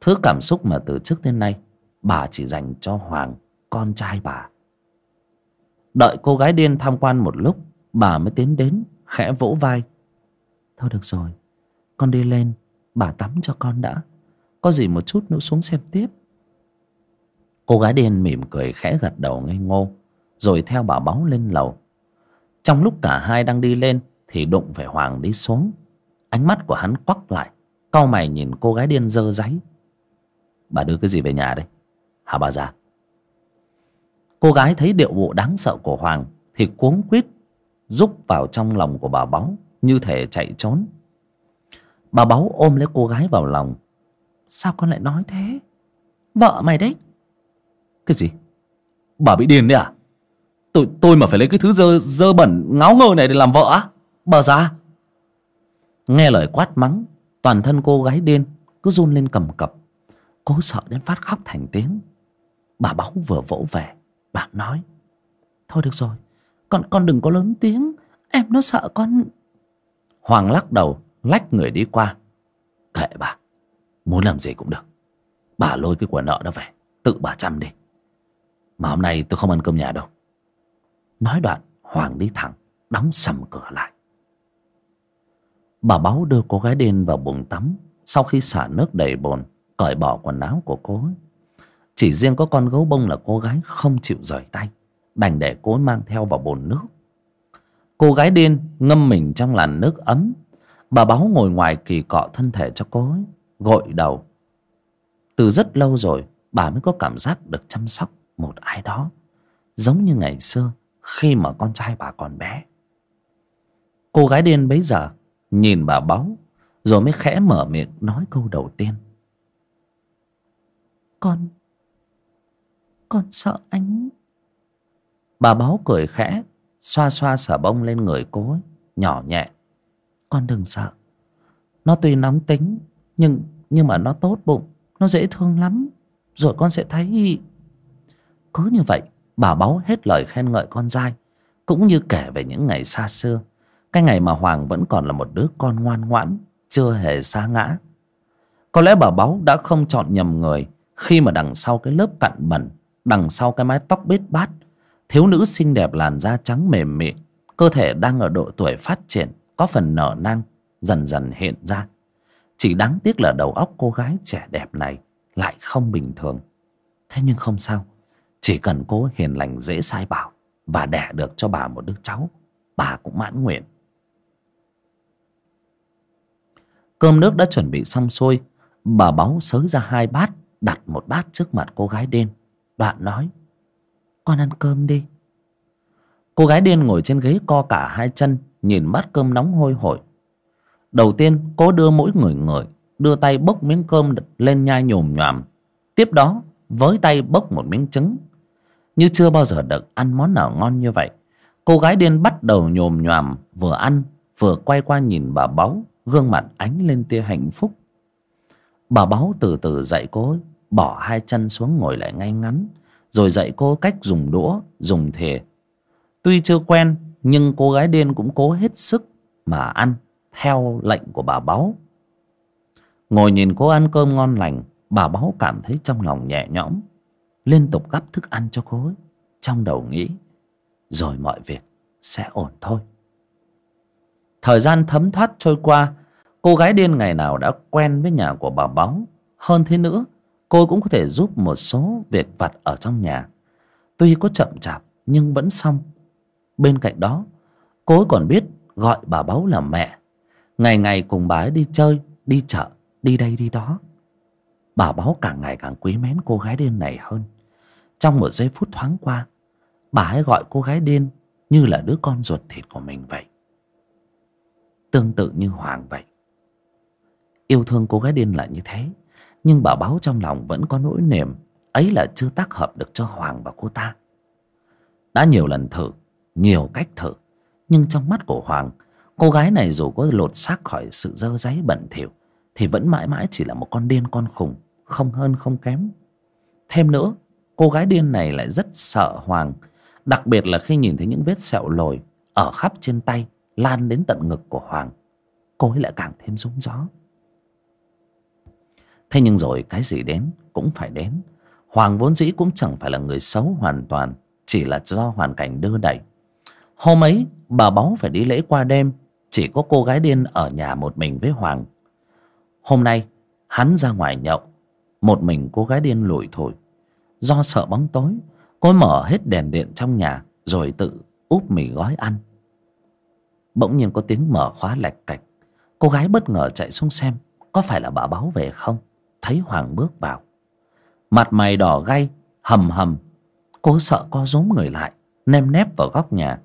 thứ cảm xúc mà từ trước đến nay, bà chỉ dành cho hoàng, con trai bà. Đợi cô gái điên tham quan một lúc, bà mới tiến đến, khẽ vỗ vai. Thôi được rồi, con đi lên, bà tắm cho con đã. Có gì một chút nữa xuống xem tiếp. Cô gái điên mỉm cười khẽ gật đầu ngây ngô, rồi theo bà báu lên lầu. Trong lúc cả hai đang đi lên, thì đụng phải hoàng đi xuống. Ánh mắt của hắn quắc lại, cau mày nhìn cô gái điên dơ dáy bà đưa cái gì về nhà đây? Hả bà già? Cô gái thấy điệu bộ đáng sợ của hoàng thì cuống quýt, rúc vào trong lòng của bà báu như thể chạy trốn. Bà báu ôm lấy cô gái vào lòng. Sao con lại nói thế? Vợ mày đấy. Cái gì? Bà bị điên đấy à? Tôi tôi mà phải lấy cái thứ dơ dơ bẩn, ngáo ngơ này để làm vợ á? Bà già? Nghe lời quát mắng, toàn thân cô gái điên cứ run lên cầm cập cô sợ đến phát khóc thành tiếng. Bà báu vừa vỗ về, bà nói, thôi được rồi, con con đừng có lớn tiếng, em nó sợ con. Hoàng lắc đầu, lách người đi qua. Kệ bà, muốn làm gì cũng được. Bà lôi cái quả nợ đó về, tự bà chăm đi. Mà hôm nay tôi không ăn cơm nhà đâu. Nói đoạn, hoàng đi thẳng, đóng sầm cửa lại. Bà báu đưa cô gái đen vào buồng tắm. Sau khi xả nước đầy bồn cởi bỏ quần áo của cô ấy. Chỉ riêng có con gấu bông là cô gái không chịu rời tay, đành để cô ấy mang theo vào bồn nước. Cô gái điên ngâm mình trong làn nước ấm. Bà báu ngồi ngoài kỳ cọ thân thể cho cô ấy, gội đầu. Từ rất lâu rồi, bà mới có cảm giác được chăm sóc một ai đó, giống như ngày xưa khi mà con trai bà còn bé. Cô gái điên bấy giờ nhìn bà báu, rồi mới khẽ mở miệng nói câu đầu tiên con con sợ anh. Bà báu cười khẽ xoa xoa xà bông lên người cô ấy nhỏ nhẹ. Con đừng sợ. Nó tuy nóng tính nhưng nhưng mà nó tốt bụng nó dễ thương lắm. Rồi con sẽ thấy. Cứ như vậy bà báu hết lời khen ngợi con dai. Cũng như kể về những ngày xa xưa cái ngày mà hoàng vẫn còn là một đứa con ngoan ngoãn chưa hề xa ngã. Có lẽ bà báu đã không chọn nhầm người khi mà đằng sau cái lớp cặn bẩn, đằng sau cái mái tóc bết bát, thiếu nữ xinh đẹp làn da trắng mềm mịn, cơ thể đang ở độ tuổi phát triển, có phần nở nang, dần dần hiện ra. Chỉ đáng tiếc là đầu óc cô gái trẻ đẹp này lại không bình thường. Thế nhưng không sao, chỉ cần cô hiền lành, dễ sai bảo và đẻ được cho bà một đứa cháu, bà cũng mãn nguyện. Cơm nước đã chuẩn bị xong xuôi, bà báu xới ra hai bát đặt một bát trước mặt cô gái đen. Đoạn nói, Con ăn cơm đi. Cô gái điên ngồi trên ghế co cả hai chân, Nhìn bát cơm nóng hôi hổi. Đầu tiên, cô đưa mỗi người người Đưa tay bốc miếng cơm lên nhai nhồm nhòm. Tiếp đó, với tay bốc một miếng trứng. Như chưa bao giờ được ăn món nào ngon như vậy. Cô gái điên bắt đầu nhồm nhòm, Vừa ăn, vừa quay qua nhìn bà báu, Gương mặt ánh lên tia hạnh phúc. Bà báu từ từ dạy cô Bỏ hai chân xuống ngồi lại ngay ngắn, Rồi dạy cô cách dùng đũa, Dùng thìa Tuy chưa quen, Nhưng cô gái điên cũng cố hết sức Mà ăn, theo lệnh của bà báu. Ngồi nhìn cô ăn cơm ngon lành, Bà báu cảm thấy trong lòng nhẹ nhõm, Liên tục gắp thức ăn cho cô ấy, Trong đầu nghĩ, Rồi mọi việc sẽ ổn thôi. Thời gian thấm thoát trôi qua, Cô gái điên ngày nào đã quen với nhà của bà báu, Hơn thế nữa Cô cũng có thể giúp một số việc vặt ở trong nhà. Tuy có chậm chạp, Nhưng vẫn xong. Bên cạnh đó, Cô ấy còn biết gọi bà báu là mẹ. Ngày ngày cùng bà ấy đi chơi, Đi chợ, Đi đây, đi đó. Bà báu càng ngày càng quý mến cô gái điên này hơn. Trong một giây phút thoáng qua, Bà ấy gọi cô gái điên Như là đứa con ruột thịt của mình vậy. Tương tự như Hoàng vậy. Yêu thương cô gái điên là như thế. Nhưng bà báo trong lòng vẫn có nỗi niềm, Ấy là chưa tác hợp được cho Hoàng và cô ta. Đã nhiều lần thử, Nhiều cách thử, Nhưng trong mắt của Hoàng, Cô gái này dù có lột xác khỏi sự dơ giấy bẩn thỉu, Thì vẫn mãi mãi chỉ là một con điên con khùng, Không hơn không kém. Thêm nữa, Cô gái điên này lại rất sợ Hoàng, Đặc biệt là khi nhìn thấy những vết sẹo lồi Ở khắp trên tay, Lan đến tận ngực của Hoàng. Cô ấy lại càng thêm rúng gió. Thế nhưng rồi cái gì đến cũng phải đến. Hoàng vốn dĩ cũng chẳng phải là người xấu hoàn toàn, Chỉ là do hoàn cảnh đưa đẩy Hôm ấy, bà báu phải đi lễ qua đêm, Chỉ có cô gái điên ở nhà một mình với Hoàng. Hôm nay, hắn ra ngoài nhậu, Một mình cô gái điên lủi thổi Do sợ bóng tối, Cô mở hết đèn điện trong nhà, Rồi tự úp mì gói ăn. Bỗng nhiên có tiếng mở khóa lạch cạch. Cô gái bất ngờ chạy xuống xem, Có phải là bà báo về không? Thấy Hoàng bước vào. Mặt mày đỏ gay, hầm hầm. Cô sợ co rúm người lại, Nem nép vào góc nhà.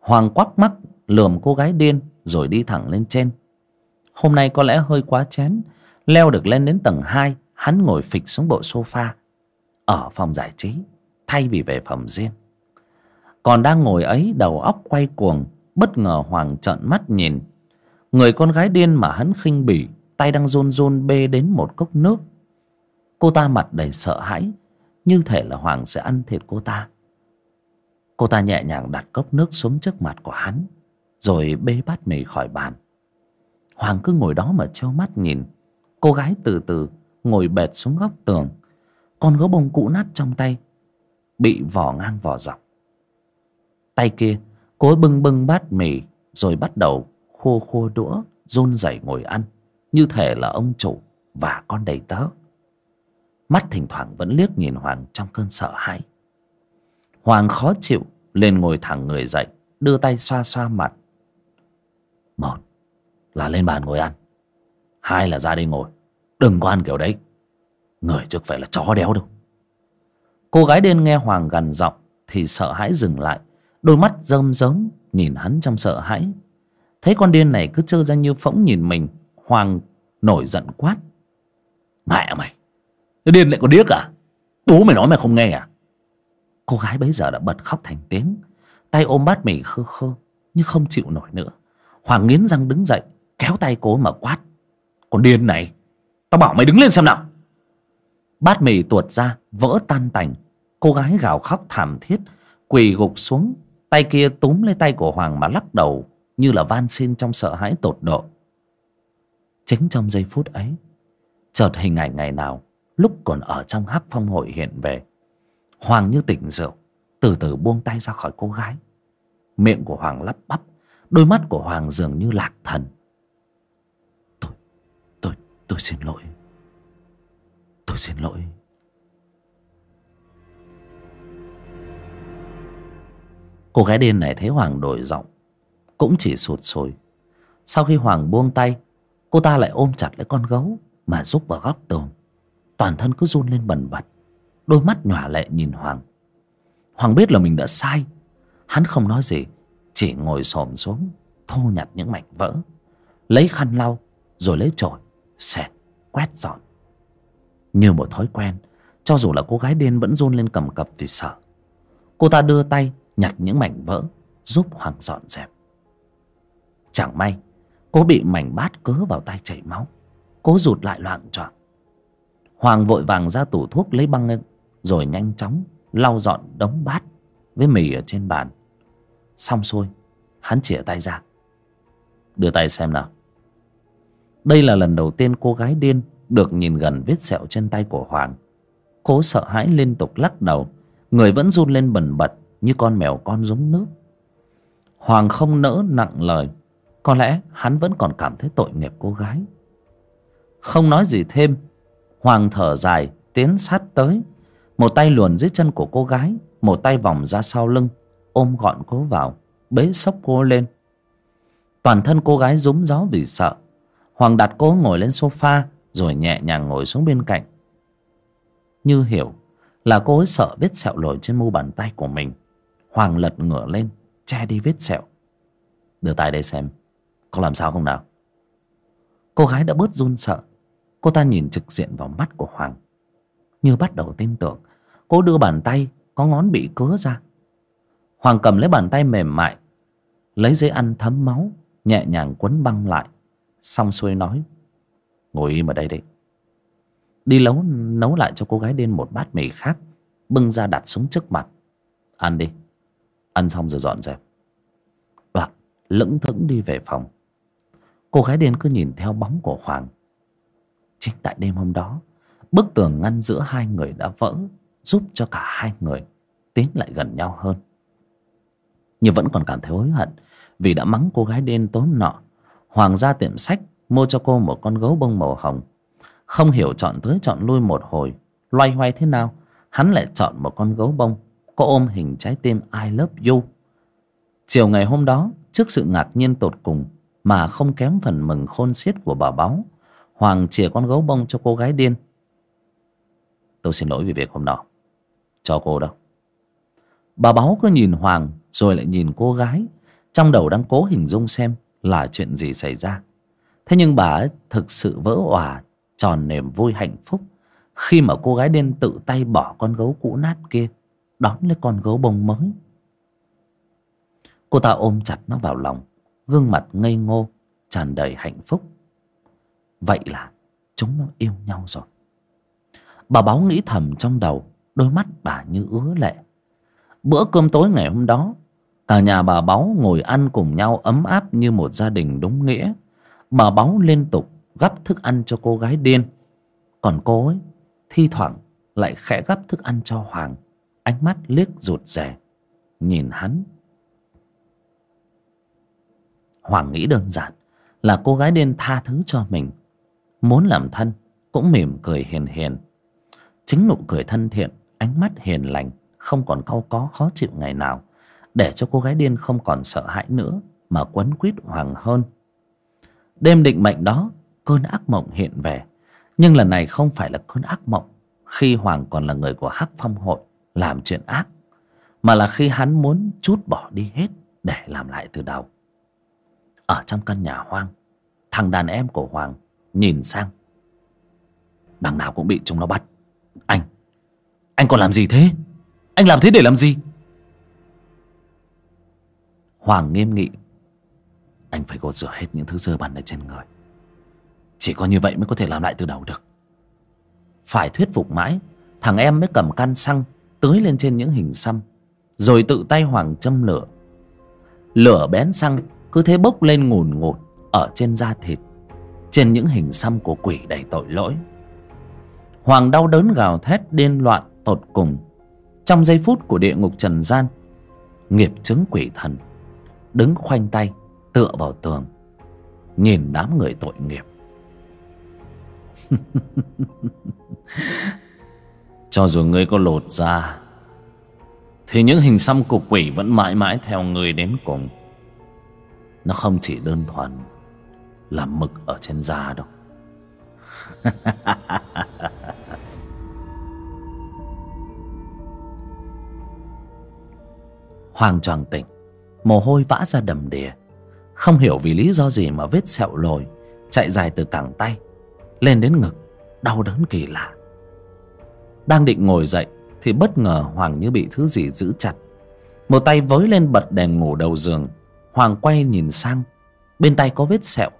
Hoàng quắc mắt, lườm cô gái điên, Rồi đi thẳng lên trên. Hôm nay có lẽ hơi quá chén, Leo được lên đến tầng 2 Hắn ngồi phịch xuống bộ sofa, Ở phòng giải trí, Thay vì về phòng riêng. Còn đang ngồi ấy, đầu óc quay cuồng, Bất ngờ Hoàng trợn mắt nhìn. Người con gái điên mà hắn khinh bỉ Tay đang run run bê đến một cốc nước. Cô ta mặt đầy sợ hãi, Như thể là Hoàng sẽ ăn thịt cô ta. Cô ta nhẹ nhàng đặt cốc nước xuống trước mặt của hắn, Rồi bê bát mì khỏi bàn. Hoàng cứ ngồi đó mà trêu mắt nhìn. Cô gái từ từ ngồi bệt xuống góc tường, Con gấu bông cũ nát trong tay, Bị vỏ ngang vỏ dọc. Tay kia cố bưng bưng bát mì, Rồi bắt đầu khô khô đũa, run rẩy ngồi ăn. Như thể là ông chủ và con đầy tớ. Mắt thỉnh thoảng vẫn liếc nhìn Hoàng trong cơn sợ hãi. Hoàng khó chịu lên ngồi thẳng người dậy, Đưa tay xoa xoa mặt. Một là lên bàn ngồi ăn, Hai là ra đây ngồi. Đừng có ăn kiểu đấy. Người chứ phải là chó đéo đâu. Cô gái đen nghe Hoàng gằn giọng Thì sợ hãi dừng lại. Đôi mắt rơm rớm Nhìn hắn trong sợ hãi. Thấy con điên này cứ trơ ra như phỗng nhìn mình Hoàng nổi giận quát. Mẹ mày điên lại có điếc à? Bố mày nói mày không nghe à? Cô gái bấy giờ đã bật khóc thành tiếng. Tay ôm bát mì khơ khơ, Nhưng không chịu nổi nữa. Hoàng nghiến răng đứng dậy, Kéo tay cô mà quát. Con điên này, Tao bảo mày đứng lên xem nào. Bát mì tuột ra, vỡ tan tành. Cô gái gào khóc thảm thiết, Quỳ gục xuống. Tay kia túm lấy tay của Hoàng mà lắc đầu, Như là van xin trong sợ hãi tột độ. Chính trong giây phút ấy Chợt hình ảnh ngày nào Lúc còn ở trong hắc phong hội hiện về. Hoàng như tỉnh rượu Từ từ buông tay ra khỏi cô gái. Miệng của Hoàng lắp bắp Đôi mắt của Hoàng dường như lạc thần. Tôi, tôi, tôi xin lỗi. Tôi xin lỗi. Cô gái điên này thấy Hoàng đổi giọng Cũng chỉ sụt sùi. Sau khi Hoàng buông tay Cô ta lại ôm chặt lấy con gấu Mà rúc vào góc tường. Toàn thân cứ run lên bần bật. Đôi mắt nhòa lệ nhìn hoàng. Hoàng biết là mình đã sai. Hắn không nói gì, chỉ ngồi xổm xuống thô nhặt những mảnh vỡ, lấy khăn lau, rồi lấy chổi, xẹt, quét dọn. Như một thói quen, cho dù là cô gái điên vẫn run lên cầm cập vì sợ. Cô ta đưa tay nhặt những mảnh vỡ, giúp hoàng dọn dẹp. Chẳng may cô bị mảnh bát cớ vào tay chảy máu. Cố rụt lại loạn trọn. hoàng vội vàng ra tủ thuốc lấy băng rồi nhanh chóng lau dọn đống bát với mì ở trên bàn. Xong xuôi, hắn chĩa tay ra. Đưa tay xem nào. Đây là lần đầu tiên cô gái điên được nhìn gần vết sẹo trên tay của hoàng. Cố sợ hãi liên tục lắc đầu, người vẫn run lên bần bật như con mèo con rúng nước hoàng không nỡ nặng lời có lẽ hắn vẫn còn cảm thấy tội nghiệp cô gái. Không nói gì thêm, hoàng thở dài, tiến sát tới. Một tay luồn dưới chân của cô gái, một tay vòng ra sau lưng, ôm gọn cô vào, bế sốc cô lên. Toàn thân cô gái rúm gió vì sợ. Hoàng đặt cô ngồi lên sofa, rồi nhẹ nhàng ngồi xuống bên cạnh. Như hiểu là cô ấy sợ vết sẹo lồi trên mu bàn tay của mình. Hoàng lật ngửa lên, che đi vết sẹo. Đưa tay đây xem có làm sao không nào? Cô gái đã bớt run sợ. Cô ta nhìn trực diện vào mắt của hoàng. Như bắt đầu tin tưởng, cô đưa bàn tay, có ngón bị cứa ra. Hoàng cầm lấy bàn tay mềm mại, lấy giấy ăn thấm máu, nhẹ nhàng quấn băng lại. Xong xuôi nói, ngồi im ở đây đi. Đi nấu nấu lại cho cô gái điên một bát mì khác, bưng ra đặt xuống trước mặt. Ăn đi, ăn xong rồi dọn dẹp. Đoạn lững thững đi về phòng cô gái điên cứ nhìn theo bóng của hoàng. Chính tại đêm hôm đó, bức tường ngăn giữa hai người đã vỡ, giúp cho cả hai người tiến lại gần nhau hơn. Nhưng vẫn còn cảm thấy hối hận vì đã mắng cô gái điên tối nọ, hoàng ra tiệm sách mua cho cô một con gấu bông màu hồng. Không hiểu chọn tới chọn lui một hồi, loay hoay thế nào, hắn lại chọn một con gấu bông có ôm hình trái tim I love you. Chiều ngày hôm đó, trước sự ngạc nhiên tột cùng mà không kém phần mừng khôn xiết của bà báu. Hoàng chìa con gấu bông cho cô gái điên. Tôi xin lỗi vì việc hôm nọ. Cho cô đâu. Bà báu cứ nhìn hoàng rồi lại nhìn cô gái. Trong đầu đang cố hình dung xem là chuyện gì xảy ra. Thế nhưng bà ấy thực sự vỡ òa, tròn niềm vui hạnh phúc khi mà cô gái điên tự tay bỏ con gấu cũ nát kia, đón lấy con gấu bông mới. Cô ta ôm chặt nó vào lòng gương mặt ngây ngô, tràn đầy hạnh phúc. Vậy là chúng nó yêu nhau rồi. Bà báo nghĩ thầm trong đầu, đôi mắt bà như ứa lệ. Bữa cơm tối ngày hôm đó, cả nhà bà báu ngồi ăn cùng nhau ấm áp như một gia đình đúng nghĩa. Bà báu liên tục gắp thức ăn cho cô gái điên. Còn cô ấy, thi thoảng lại khẽ gắp thức ăn cho hoàng. Ánh mắt liếc rụt rè, nhìn hắn hoàng nghĩ đơn giản là cô gái điên tha thứ cho mình. Muốn làm thân, cũng mỉm cười hiền hiền. Chính nụ cười thân thiện, ánh mắt hiền lành, không còn cau có khó chịu ngày nào, để cho cô gái điên không còn sợ hãi nữa mà quấn quýt hoàng hơn đêm định mệnh đó, cơn ác mộng hiện về. Nhưng lần này không phải là cơn ác mộng khi hoàng còn là người của hắc phong hội làm chuyện ác, mà là khi hắn muốn chút bỏ đi hết để làm lại từ đầu ở trong căn nhà hoang. Thằng đàn em của hoàng nhìn sang. Đằng nào cũng bị chúng nó bắt. Anh anh còn làm gì thế? Anh làm thế để làm gì? Hoàng nghiêm nghị. Anh phải gột rửa hết những thứ dơ bẩn ở trên người. Chỉ có như vậy mới có thể làm lại từ đầu được. Phải thuyết phục mãi, thằng em mới cầm can xăng tưới lên trên những hình xăm, rồi tự tay hoàng châm lửa. Lửa bén xăng cứ thế bốc lên ngùn ngụt ở trên da thịt, trên những hình xăm của quỷ đầy tội lỗi. Hoàng đau đớn gào thét điên loạn tột cùng. Trong giây phút của địa ngục trần gian, nghiệp chứng quỷ thần đứng khoanh tay, tựa vào tường, nhìn đám người tội nghiệp. Cho dù ngươi có lột ra thì những hình xăm của quỷ vẫn mãi mãi theo ngươi đến cùng nó không chỉ đơn thuần là mực ở trên da đâu. Hoàng choàng tỉnh, mồ hôi vã ra đầm đìa. Không hiểu vì lý do gì mà vết sẹo lồi chạy dài từ cẳng tay lên đến ngực, đau đớn kỳ lạ. Đang định ngồi dậy thì bất ngờ hoàng như bị thứ gì giữ chặt. Một tay với lên bật đèn ngủ đầu giường Hoàng quay nhìn sang, Bên tay có vết sẹo.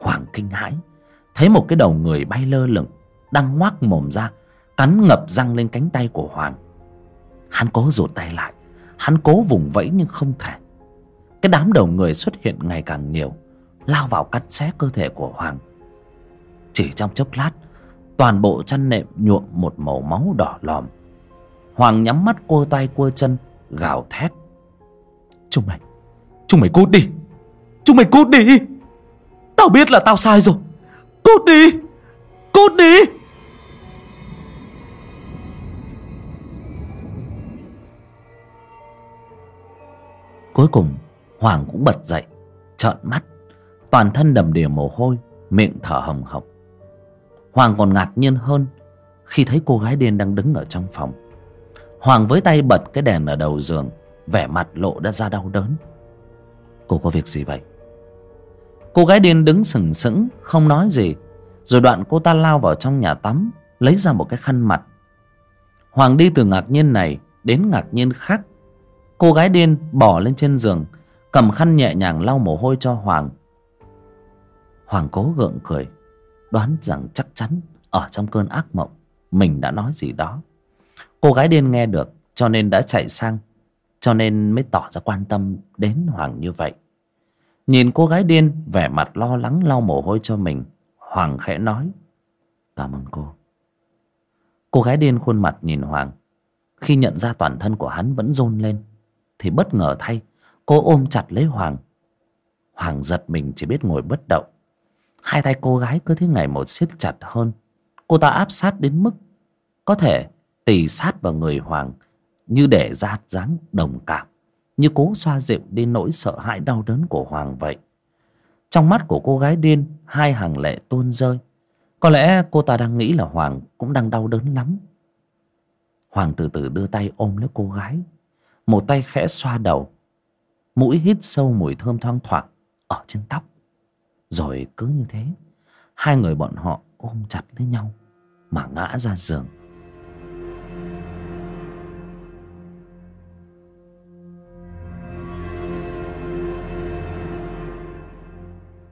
Hoàng kinh hãi, Thấy một cái đầu người bay lơ lửng, Đang ngoác mồm ra, Cắn ngập răng lên cánh tay của Hoàng. Hắn cố rụt tay lại, Hắn cố vùng vẫy nhưng không thể. Cái đám đầu người xuất hiện ngày càng nhiều, Lao vào cắt xé cơ thể của Hoàng. Chỉ trong chốc lát, Toàn bộ chăn nệm nhuộm một màu máu đỏ lòm. Hoàng nhắm mắt cua tay cua chân, Gào thét. Chúng mày Chúng mày cút đi. Chúng mày cút đi. Tao biết là tao sai rồi. Cút đi. Cút đi. Cuối cùng, Hoàng cũng bật dậy, Trợn mắt. Toàn thân đầm đìa mồ hôi, Miệng thở hồng hộc. Hoàng còn ngạc nhiên hơn Khi thấy cô gái điên đang đứng ở trong phòng. Hoàng với tay bật cái đèn ở đầu giường, Vẻ mặt lộ đã ra đau đớn. Cô có việc gì vậy? Cô gái điên đứng sừng sững, Không nói gì. Rồi đoạn cô ta lao vào trong nhà tắm, Lấy ra một cái khăn mặt. Hoàng đi từ ngạc nhiên này Đến ngạc nhiên khác. Cô gái điên bỏ lên trên giường, Cầm khăn nhẹ nhàng lau mồ hôi cho Hoàng. Hoàng cố gượng cười, Đoán rằng chắc chắn Ở trong cơn ác mộng Mình đã nói gì đó. Cô gái điên nghe được, Cho nên đã chạy sang. Cho nên mới tỏ ra quan tâm đến Hoàng như vậy. Nhìn cô gái điên, Vẻ mặt lo lắng lau mồ hôi cho mình, Hoàng khẽ nói, Cảm ơn cô. Cô gái điên khuôn mặt nhìn Hoàng. Khi nhận ra toàn thân của hắn vẫn rôn lên, Thì bất ngờ thay, Cô ôm chặt lấy Hoàng. Hoàng giật mình chỉ biết ngồi bất động. Hai tay cô gái cứ thế ngày một siết chặt hơn. Cô ta áp sát đến mức Có thể tì sát vào người Hoàng như để ra dáng đồng cảm, Như cố xoa dịu đi nỗi sợ hãi đau đớn của Hoàng vậy. Trong mắt của cô gái điên, Hai hàng lệ tuôn rơi. Có lẽ cô ta đang nghĩ là Hoàng Cũng đang đau đớn lắm. Hoàng từ từ đưa tay ôm lấy cô gái. Một tay khẽ xoa đầu. Mũi hít sâu mùi thơm thoang thoảng Ở trên tóc. Rồi cứ như thế, Hai người bọn họ ôm chặt lấy nhau Mà ngã ra giường.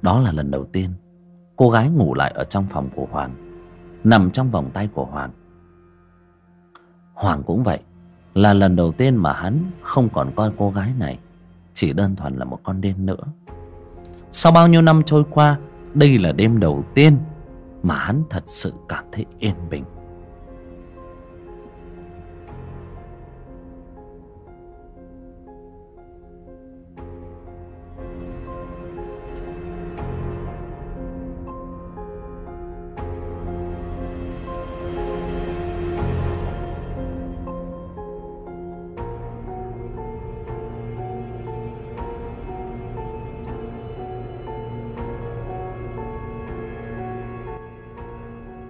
Đó là lần đầu tiên, Cô gái ngủ lại ở trong phòng của Hoàng, Nằm trong vòng tay của Hoàng. Hoàng cũng vậy, Là lần đầu tiên mà hắn không còn coi cô gái này, Chỉ đơn thuần là một con đen nữa. Sau bao nhiêu năm trôi qua, Đây là đêm đầu tiên Mà hắn thật sự cảm thấy yên bình.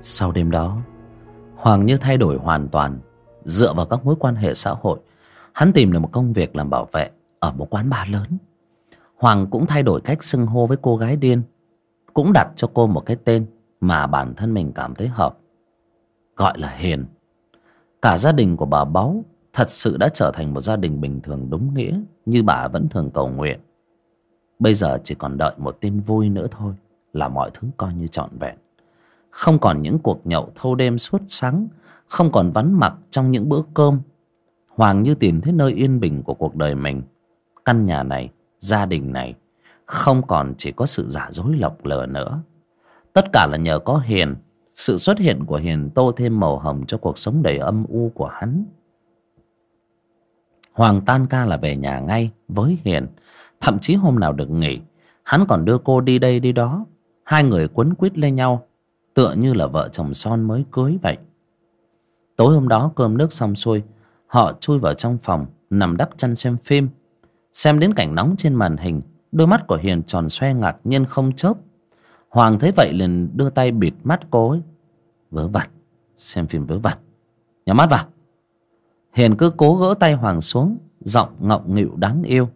Sau đêm đó, Hoàng như thay đổi hoàn toàn, Dựa vào các mối quan hệ xã hội. Hắn tìm được một công việc làm bảo vệ Ở một quán bar lớn. Hoàng cũng thay đổi cách xưng hô với cô gái điên, Cũng đặt cho cô một cái tên Mà bản thân mình cảm thấy hợp, Gọi là Hiền. Cả gia đình của bà Báu Thật sự đã trở thành một gia đình bình thường đúng nghĩa Như bà vẫn thường cầu nguyện. Bây giờ chỉ còn đợi một tin vui nữa thôi Là mọi thứ coi như trọn vẹn không còn những cuộc nhậu thâu đêm suốt sáng Không còn vắn mặt trong những bữa cơm. Hoàng như tìm thấy nơi yên bình của cuộc đời mình. Căn nhà này, gia đình này Không còn chỉ có sự giả dối lọc lờ nữa. Tất cả là nhờ có Hiền Sự xuất hiện của Hiền tô thêm màu hồng cho cuộc sống đầy âm u của hắn. Hoàng tan ca là về nhà ngay với Hiền. Thậm chí hôm nào được nghỉ Hắn còn đưa cô đi đây đi đó. Hai người quấn quýt lên nhau Tựa như là vợ chồng son mới cưới vậy. Tối hôm đó cơm nước xong xuôi, Họ chui vào trong phòng, Nằm đắp chăn xem phim. Xem đến cảnh nóng trên màn hình, Đôi mắt của Hiền tròn xoe ngạc nhiên không chớp. Hoàng thấy vậy liền đưa tay bịt mắt cô ấy. Vớ vặt Xem phim vớ vặt Nhắm mắt vào. Hiền cứ cố gỡ tay Hoàng xuống, giọng ngọng nghịu đáng yêu.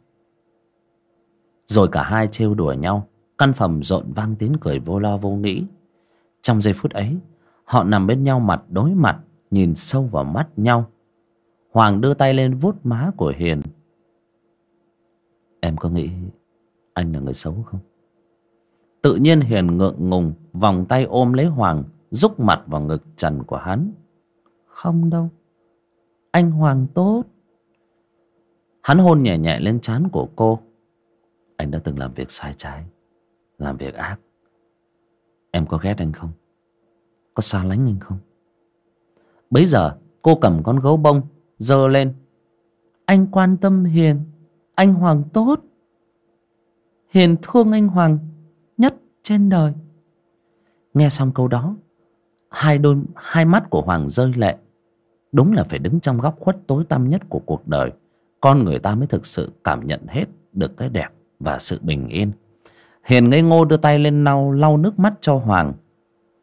Rồi cả hai trêu đùa nhau, căn phòng rộn vang tiếng cười vô lo vô nghĩ trong giây phút ấy, họ nằm bên nhau mặt đối mặt, nhìn sâu vào mắt nhau. Hoàng đưa tay lên vuốt má của hiền. Em có nghĩ anh là người xấu không? Tự nhiên hiền ngượng ngùng, vòng tay ôm lấy hoàng, rúc mặt vào ngực trần của hắn. Không đâu, anh hoàng tốt. Hắn hôn nhẹ nhẹ lên trán của cô. Anh đã từng làm việc sai trái, làm việc ác em có ghét anh không? Có xa lánh anh không? Bấy giờ, cô cầm con gấu bông dơ lên. Anh quan tâm hiền. Anh hoàng tốt. Hiền thương anh hoàng nhất trên đời. Nghe xong câu đó, hai đôi, hai mắt của hoàng rơi lệ. Đúng là phải đứng trong góc khuất tối tăm nhất của cuộc đời. Con người ta mới thực sự cảm nhận hết được cái đẹp và sự bình yên hiền ngây ngô đưa tay lên lau lau nước mắt cho hoàng.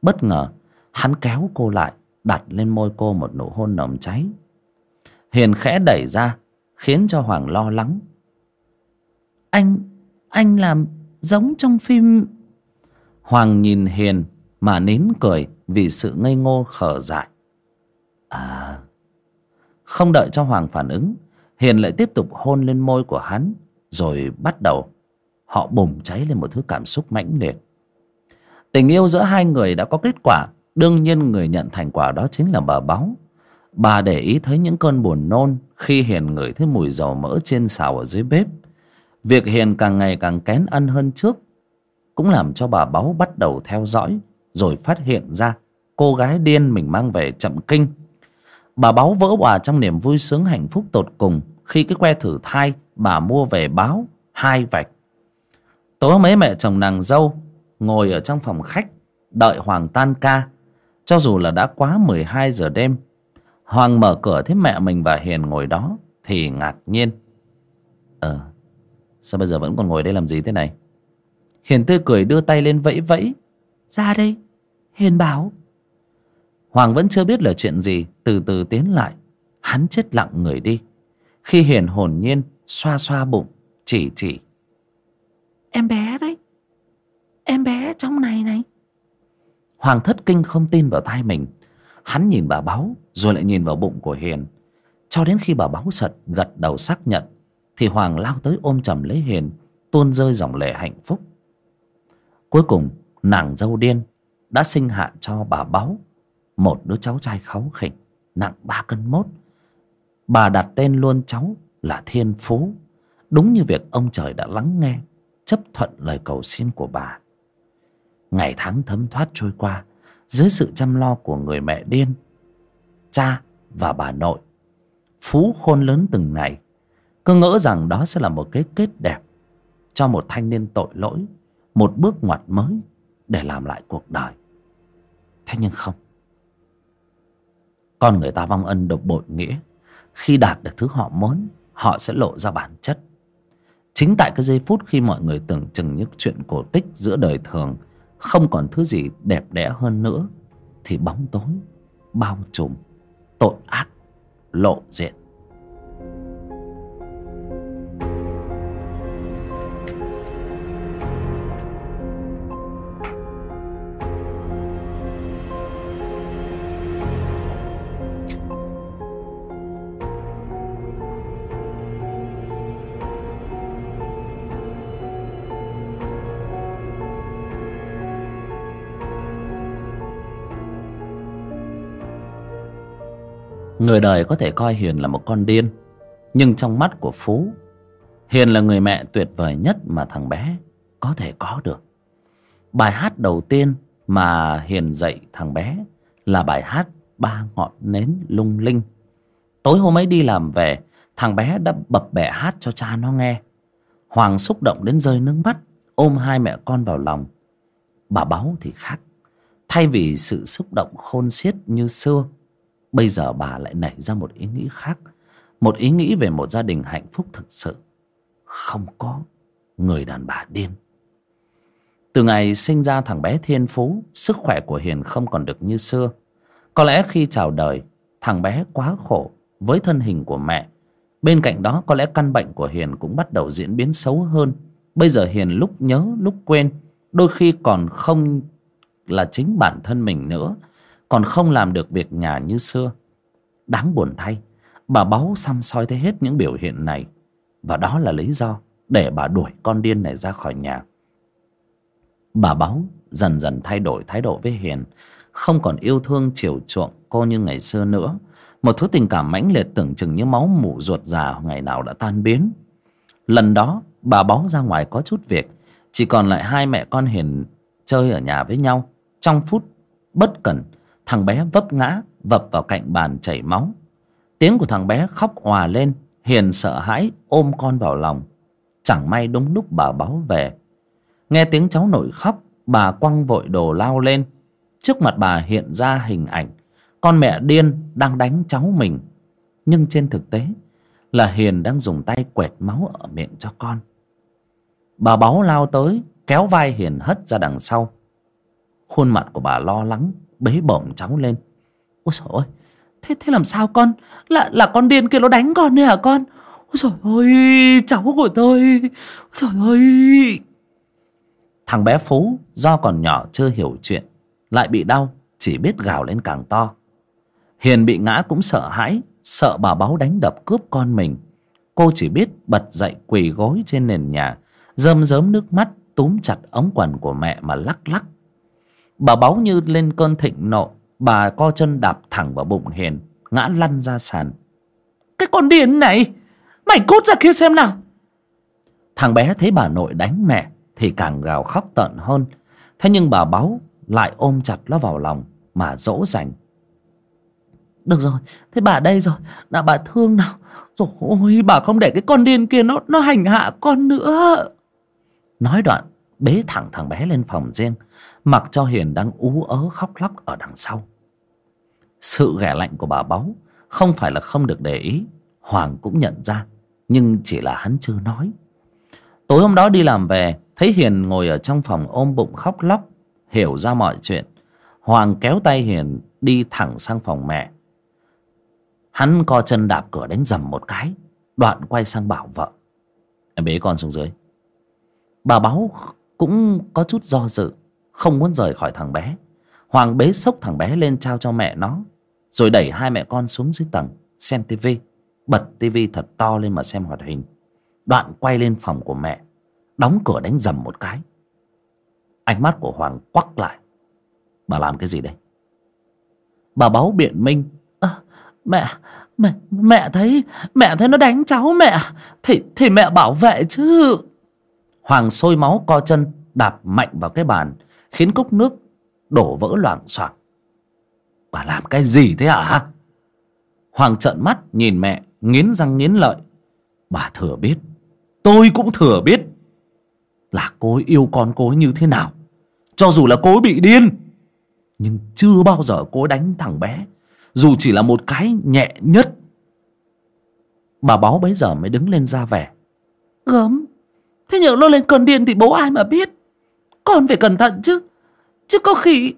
Bất ngờ, hắn kéo cô lại, đặt lên môi cô một nụ hôn nồng cháy. Hiền khẽ đẩy ra, khiến cho hoàng lo lắng. Anh anh làm giống trong phim. Hoàng nhìn hiền mà nín cười vì sự ngây ngô khở dại. À không đợi cho hoàng phản ứng, hiền lại tiếp tục hôn lên môi của hắn, rồi bắt đầu họ bùng cháy lên một thứ cảm xúc mãnh liệt. Tình yêu giữa hai người đã có kết quả. Đương nhiên người nhận thành quả đó chính là bà báu. Bà để ý thấy những cơn buồn nôn khi hiền ngửi thấy mùi dầu mỡ trên xào ở dưới bếp. Việc hiền càng ngày càng kén ăn hơn trước cũng làm cho bà báu bắt đầu theo dõi, rồi phát hiện ra cô gái điên mình mang về chậm kinh. Bà báu vỡ òa trong niềm vui sướng hạnh phúc tột cùng khi cái que thử thai bà mua về báo hai vạch tối mấy mẹ chồng nàng dâu ngồi ở trong phòng khách đợi hoàng tan ca. Cho dù là đã quá mười hai giờ đêm, hoàng mở cửa thấy mẹ mình và hiền ngồi đó thì ngạc nhiên. Ờ sao bây giờ vẫn còn ngồi đây làm gì thế này? Hiền tươi cười đưa tay lên vẫy vẫy. Ra đây, hiền bảo. Hoàng vẫn chưa biết là chuyện gì, từ từ tiến lại. Hắn chết lặng người đi. Khi hiền hồn nhiên xoa xoa bụng, chỉ chỉ em bé đấy. Em bé trong này này. Hoàng thất kinh không tin vào tai mình. Hắn nhìn bà báu, rồi lại nhìn vào bụng của hiền. Cho đến khi bà báu sật gật đầu xác nhận, thì hoàng lao tới ôm chầm lấy hiền, tuôn rơi dòng lệ hạnh phúc. Cuối cùng, nàng dâu điên đã sinh hạ cho bà báu một đứa cháu trai kháu khỉnh, nặng ba cân mốt. Bà đặt tên luôn cháu là thiên phú. Đúng như việc ông trời đã lắng nghe chấp thuận lời cầu xin của bà. Ngày tháng thấm thoát trôi qua, dưới sự chăm lo của người mẹ điên, cha và bà nội, phú khôn lớn từng ngày, cứ ngỡ rằng đó sẽ là một cái kết đẹp cho một thanh niên tội lỗi, một bước ngoặt mới để làm lại cuộc đời. Thế nhưng không. Con người ta vong ân độc bội nghĩa, khi đạt được thứ họ muốn, họ sẽ lộ ra bản chất chính tại cái giây phút khi mọi người tưởng chừng những chuyện cổ tích giữa đời thường, không còn thứ gì đẹp đẽ hơn nữa, thì bóng tối bao trùm, tội ác lộ diện. Người đời có thể coi hiền là một con điên, nhưng trong mắt của phú, hiền là người mẹ tuyệt vời nhất mà thằng bé có thể có được. Bài hát đầu tiên mà hiền dạy thằng bé là bài hát ba ngọn nến lung linh. Tối hôm ấy đi làm về, thằng bé đã bập bẹ hát cho cha nó nghe. Hoàng xúc động đến rơi nước mắt, ôm hai mẹ con vào lòng. Bà báu thì khác, thay vì sự xúc động khôn xiết như xưa bây giờ bà lại nảy ra một ý nghĩ khác. Một ý nghĩ về một gia đình hạnh phúc thực sự. Không có người đàn bà điên. Từ ngày sinh ra thằng bé thiên phú, sức khỏe của hiền không còn được như xưa. Có lẽ khi chào đời, thằng bé quá khổ với thân hình của mẹ. Bên cạnh đó, có lẽ căn bệnh của hiền cũng bắt đầu diễn biến xấu hơn. Bây giờ hiền lúc nhớ, lúc quên, đôi khi còn không là chính bản thân mình nữa còn không làm được việc nhà như xưa. Đáng buồn thay, bà báu xăm soi thấy hết những biểu hiện này. Và đó là lý do để bà đuổi con điên này ra khỏi nhà. Bà báu dần dần thay đổi thái độ với hiền, không còn yêu thương chiều chuộng cô như ngày xưa nữa. Một thứ tình cảm mãnh liệt tưởng chừng như máu mủ ruột già ngày nào đã tan biến. Lần đó, bà báu ra ngoài có chút việc, chỉ còn lại hai mẹ con hiền chơi ở nhà với nhau. Trong phút bất cẩn thằng bé vấp ngã, vập vào cạnh bàn chảy máu. Tiếng của thằng bé khóc òa lên, hiền sợ hãi ôm con vào lòng. Chẳng may đúng lúc bà báo về. Nghe tiếng cháu nội khóc, bà quăng vội đồ lao lên. Trước mặt bà hiện ra hình ảnh, con mẹ điên đang đánh cháu mình. Nhưng trên thực tế là hiền đang dùng tay quẹt máu ở miệng cho con. Bà báo lao tới, kéo vai hiền hất ra đằng sau. Khuôn mặt của bà lo lắng bế bổng cháu lên. Ôi trời ơi, thế thế làm sao con? Là là con điên kia nó đánh con đấy hả con? Ôi trời ơi, cháu của tôi. Ôi trời ơi. Thằng bé phú, do còn nhỏ chưa hiểu chuyện, lại bị đau, chỉ biết gào lên càng to. Hiền bị ngã cũng sợ hãi, sợ bà báu đánh đập cướp con mình. Cô chỉ biết bật dậy quỳ gối trên nền nhà, rơm rớm nước mắt, túm chặt ống quần của mẹ mà lắc lắc bà báu như lên cơn thịnh nộ, bà co chân đạp thẳng vào bụng hiền, ngã lăn ra sàn. Cái con điên này, mày cút ra kia xem nào. Thằng bé thấy bà nội đánh mẹ thì càng gào khóc tợn hơn. Thế nhưng bà báu lại ôm chặt nó vào lòng mà dỗ dành. Được rồi, thế bà đây rồi là bà thương nào. Rồi ôi bà không để cái con điên kia nó nó hành hạ con nữa. Nói đoạn bế thẳng thằng bé lên phòng riêng, mặc cho hiền đang ú ớ khóc lóc ở đằng sau. Sự ghẻ lạnh của bà báu không phải là không được để ý, hoàng cũng nhận ra, nhưng chỉ là hắn chưa nói. Tối hôm đó đi làm về, thấy hiền ngồi ở trong phòng ôm bụng khóc lóc, hiểu ra mọi chuyện. Hoàng kéo tay hiền đi thẳng sang phòng mẹ. Hắn co chân đạp cửa đánh dầm một cái, đoạn quay sang bảo vợ. Em bế con xuống dưới. Bà báu cũng có chút do dự không muốn rời khỏi thằng bé. Hoàng bế xốc thằng bé lên trao cho mẹ nó rồi đẩy hai mẹ con xuống dưới tầng xem tivi bật tivi thật to lên mà xem hoạt hình. Đoạn quay lên phòng của mẹ đóng cửa đánh dầm một cái. Ánh mắt của hoàng quắc lại. Bà làm cái gì đây? Bà báu biện minh. À, mẹ mẹ mẹ thấy mẹ thấy nó đánh cháu mẹ. Thì thì mẹ bảo vệ chứ hoàng sôi máu co chân, đạp mạnh vào cái bàn, khiến cốc nước đổ vỡ loảng xoảng. Bà làm cái gì thế hả hoàng trợn mắt nhìn mẹ, nghiến răng nghiến lợi. Bà thừa biết, tôi cũng thừa biết là cô ấy yêu con cô ấy như thế nào. Cho dù là cô ấy bị điên, nhưng chưa bao giờ cô ấy đánh thằng bé. Dù chỉ là một cái nhẹ nhất. Bà báo bấy giờ mới đứng lên ra vẻ. Gớm thế nhỡ nó lên cơn điên thì bố ai mà biết? Con phải cẩn thận chứ. Chứ có khi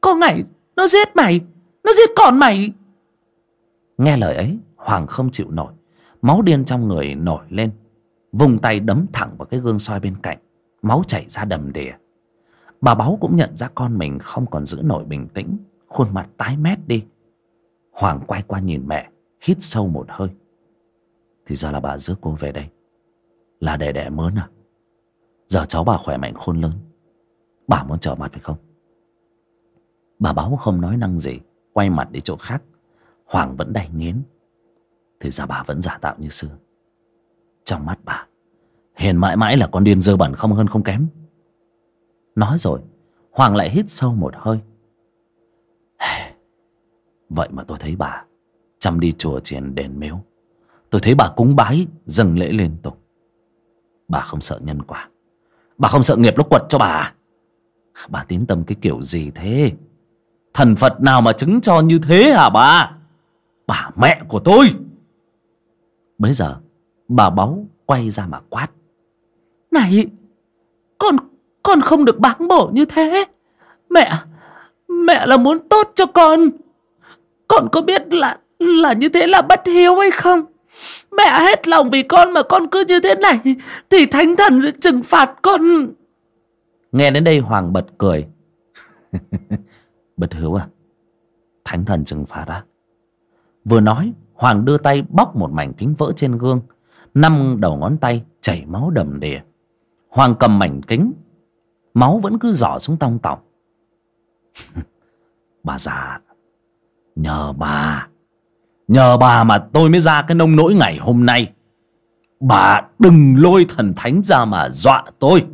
có ngày nó giết mày, nó giết con mày. Nghe lời ấy, hoàng không chịu nổi. Máu điên trong người nổi lên. Vùng tay đấm thẳng vào cái gương soi bên cạnh. Máu chảy ra đầm đìa. Bà báu cũng nhận ra con mình không còn giữ nổi bình tĩnh. Khuôn mặt tái mét đi. Hoàng quay qua nhìn mẹ, hít sâu một hơi. Thì ra là bà rước cô về đây là để đẻ mớn à? Giờ cháu bà khỏe mạnh khôn lớn. Bà muốn trở mặt phải không? Bà báo không nói năng gì, quay mặt đi chỗ khác. Hoàng vẫn đầy nghiến. Thì ra bà vẫn giả tạo như xưa. Trong mắt bà hiền mãi mãi là con điên dơ bẩn không hơn không kém. Nói rồi, hoàng lại hít sâu một hơi. Vậy mà tôi thấy bà chăm đi chùa chiền đền miếu. Tôi thấy bà cúng bái, dâng lễ liên tục bà không sợ nhân quả. Bà không sợ nghiệp nó quật cho bà à? bà tín tâm cái kiểu gì thế? Thần phật nào mà chứng cho như thế hả bà? Bà mẹ của tôi! Bấy giờ, bà báu quay ra mà quát. Này, con con không được báng bổ như thế. Mẹ mẹ là muốn tốt cho con. Con có biết là là như thế là bất hiếu hay không? Mẹ hết lòng vì con mà con cứ như thế này Thì thánh thần sẽ trừng phạt con Nghe đến đây Hoàng bật cười. bật hứa à? Thánh thần trừng phạt á? Vừa nói, Hoàng đưa tay bóc một mảnh kính vỡ trên gương. Năm đầu ngón tay chảy máu đầm đìa. Hoàng cầm mảnh kính. Máu vẫn cứ giỏ xuống tong tỏng. bà già, nhờ bà. Nhờ bà mà tôi mới ra cái nông nỗi ngày hôm nay. Bà đừng lôi thần thánh ra mà dọa tôi.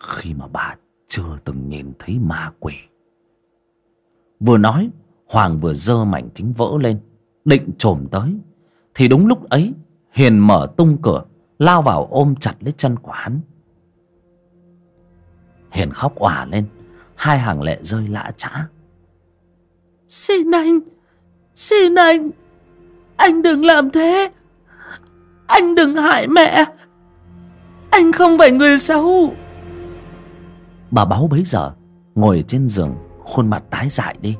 Khi mà bà chưa từng nhìn thấy ma quỷ. Vừa nói, hoàng vừa giơ mảnh kính vỡ lên, định trồm tới. Thì đúng lúc ấy, hiền mở tung cửa, lao vào ôm chặt lấy chân của hắn. Hiền khóc òa lên, hai hàng lệ rơi lã trã Xin anh Xin anh. Anh đừng làm thế. Anh đừng hại mẹ. Anh không phải người xấu. Bà báo bấy giờ ngồi trên giường, khuôn mặt tái dại đi.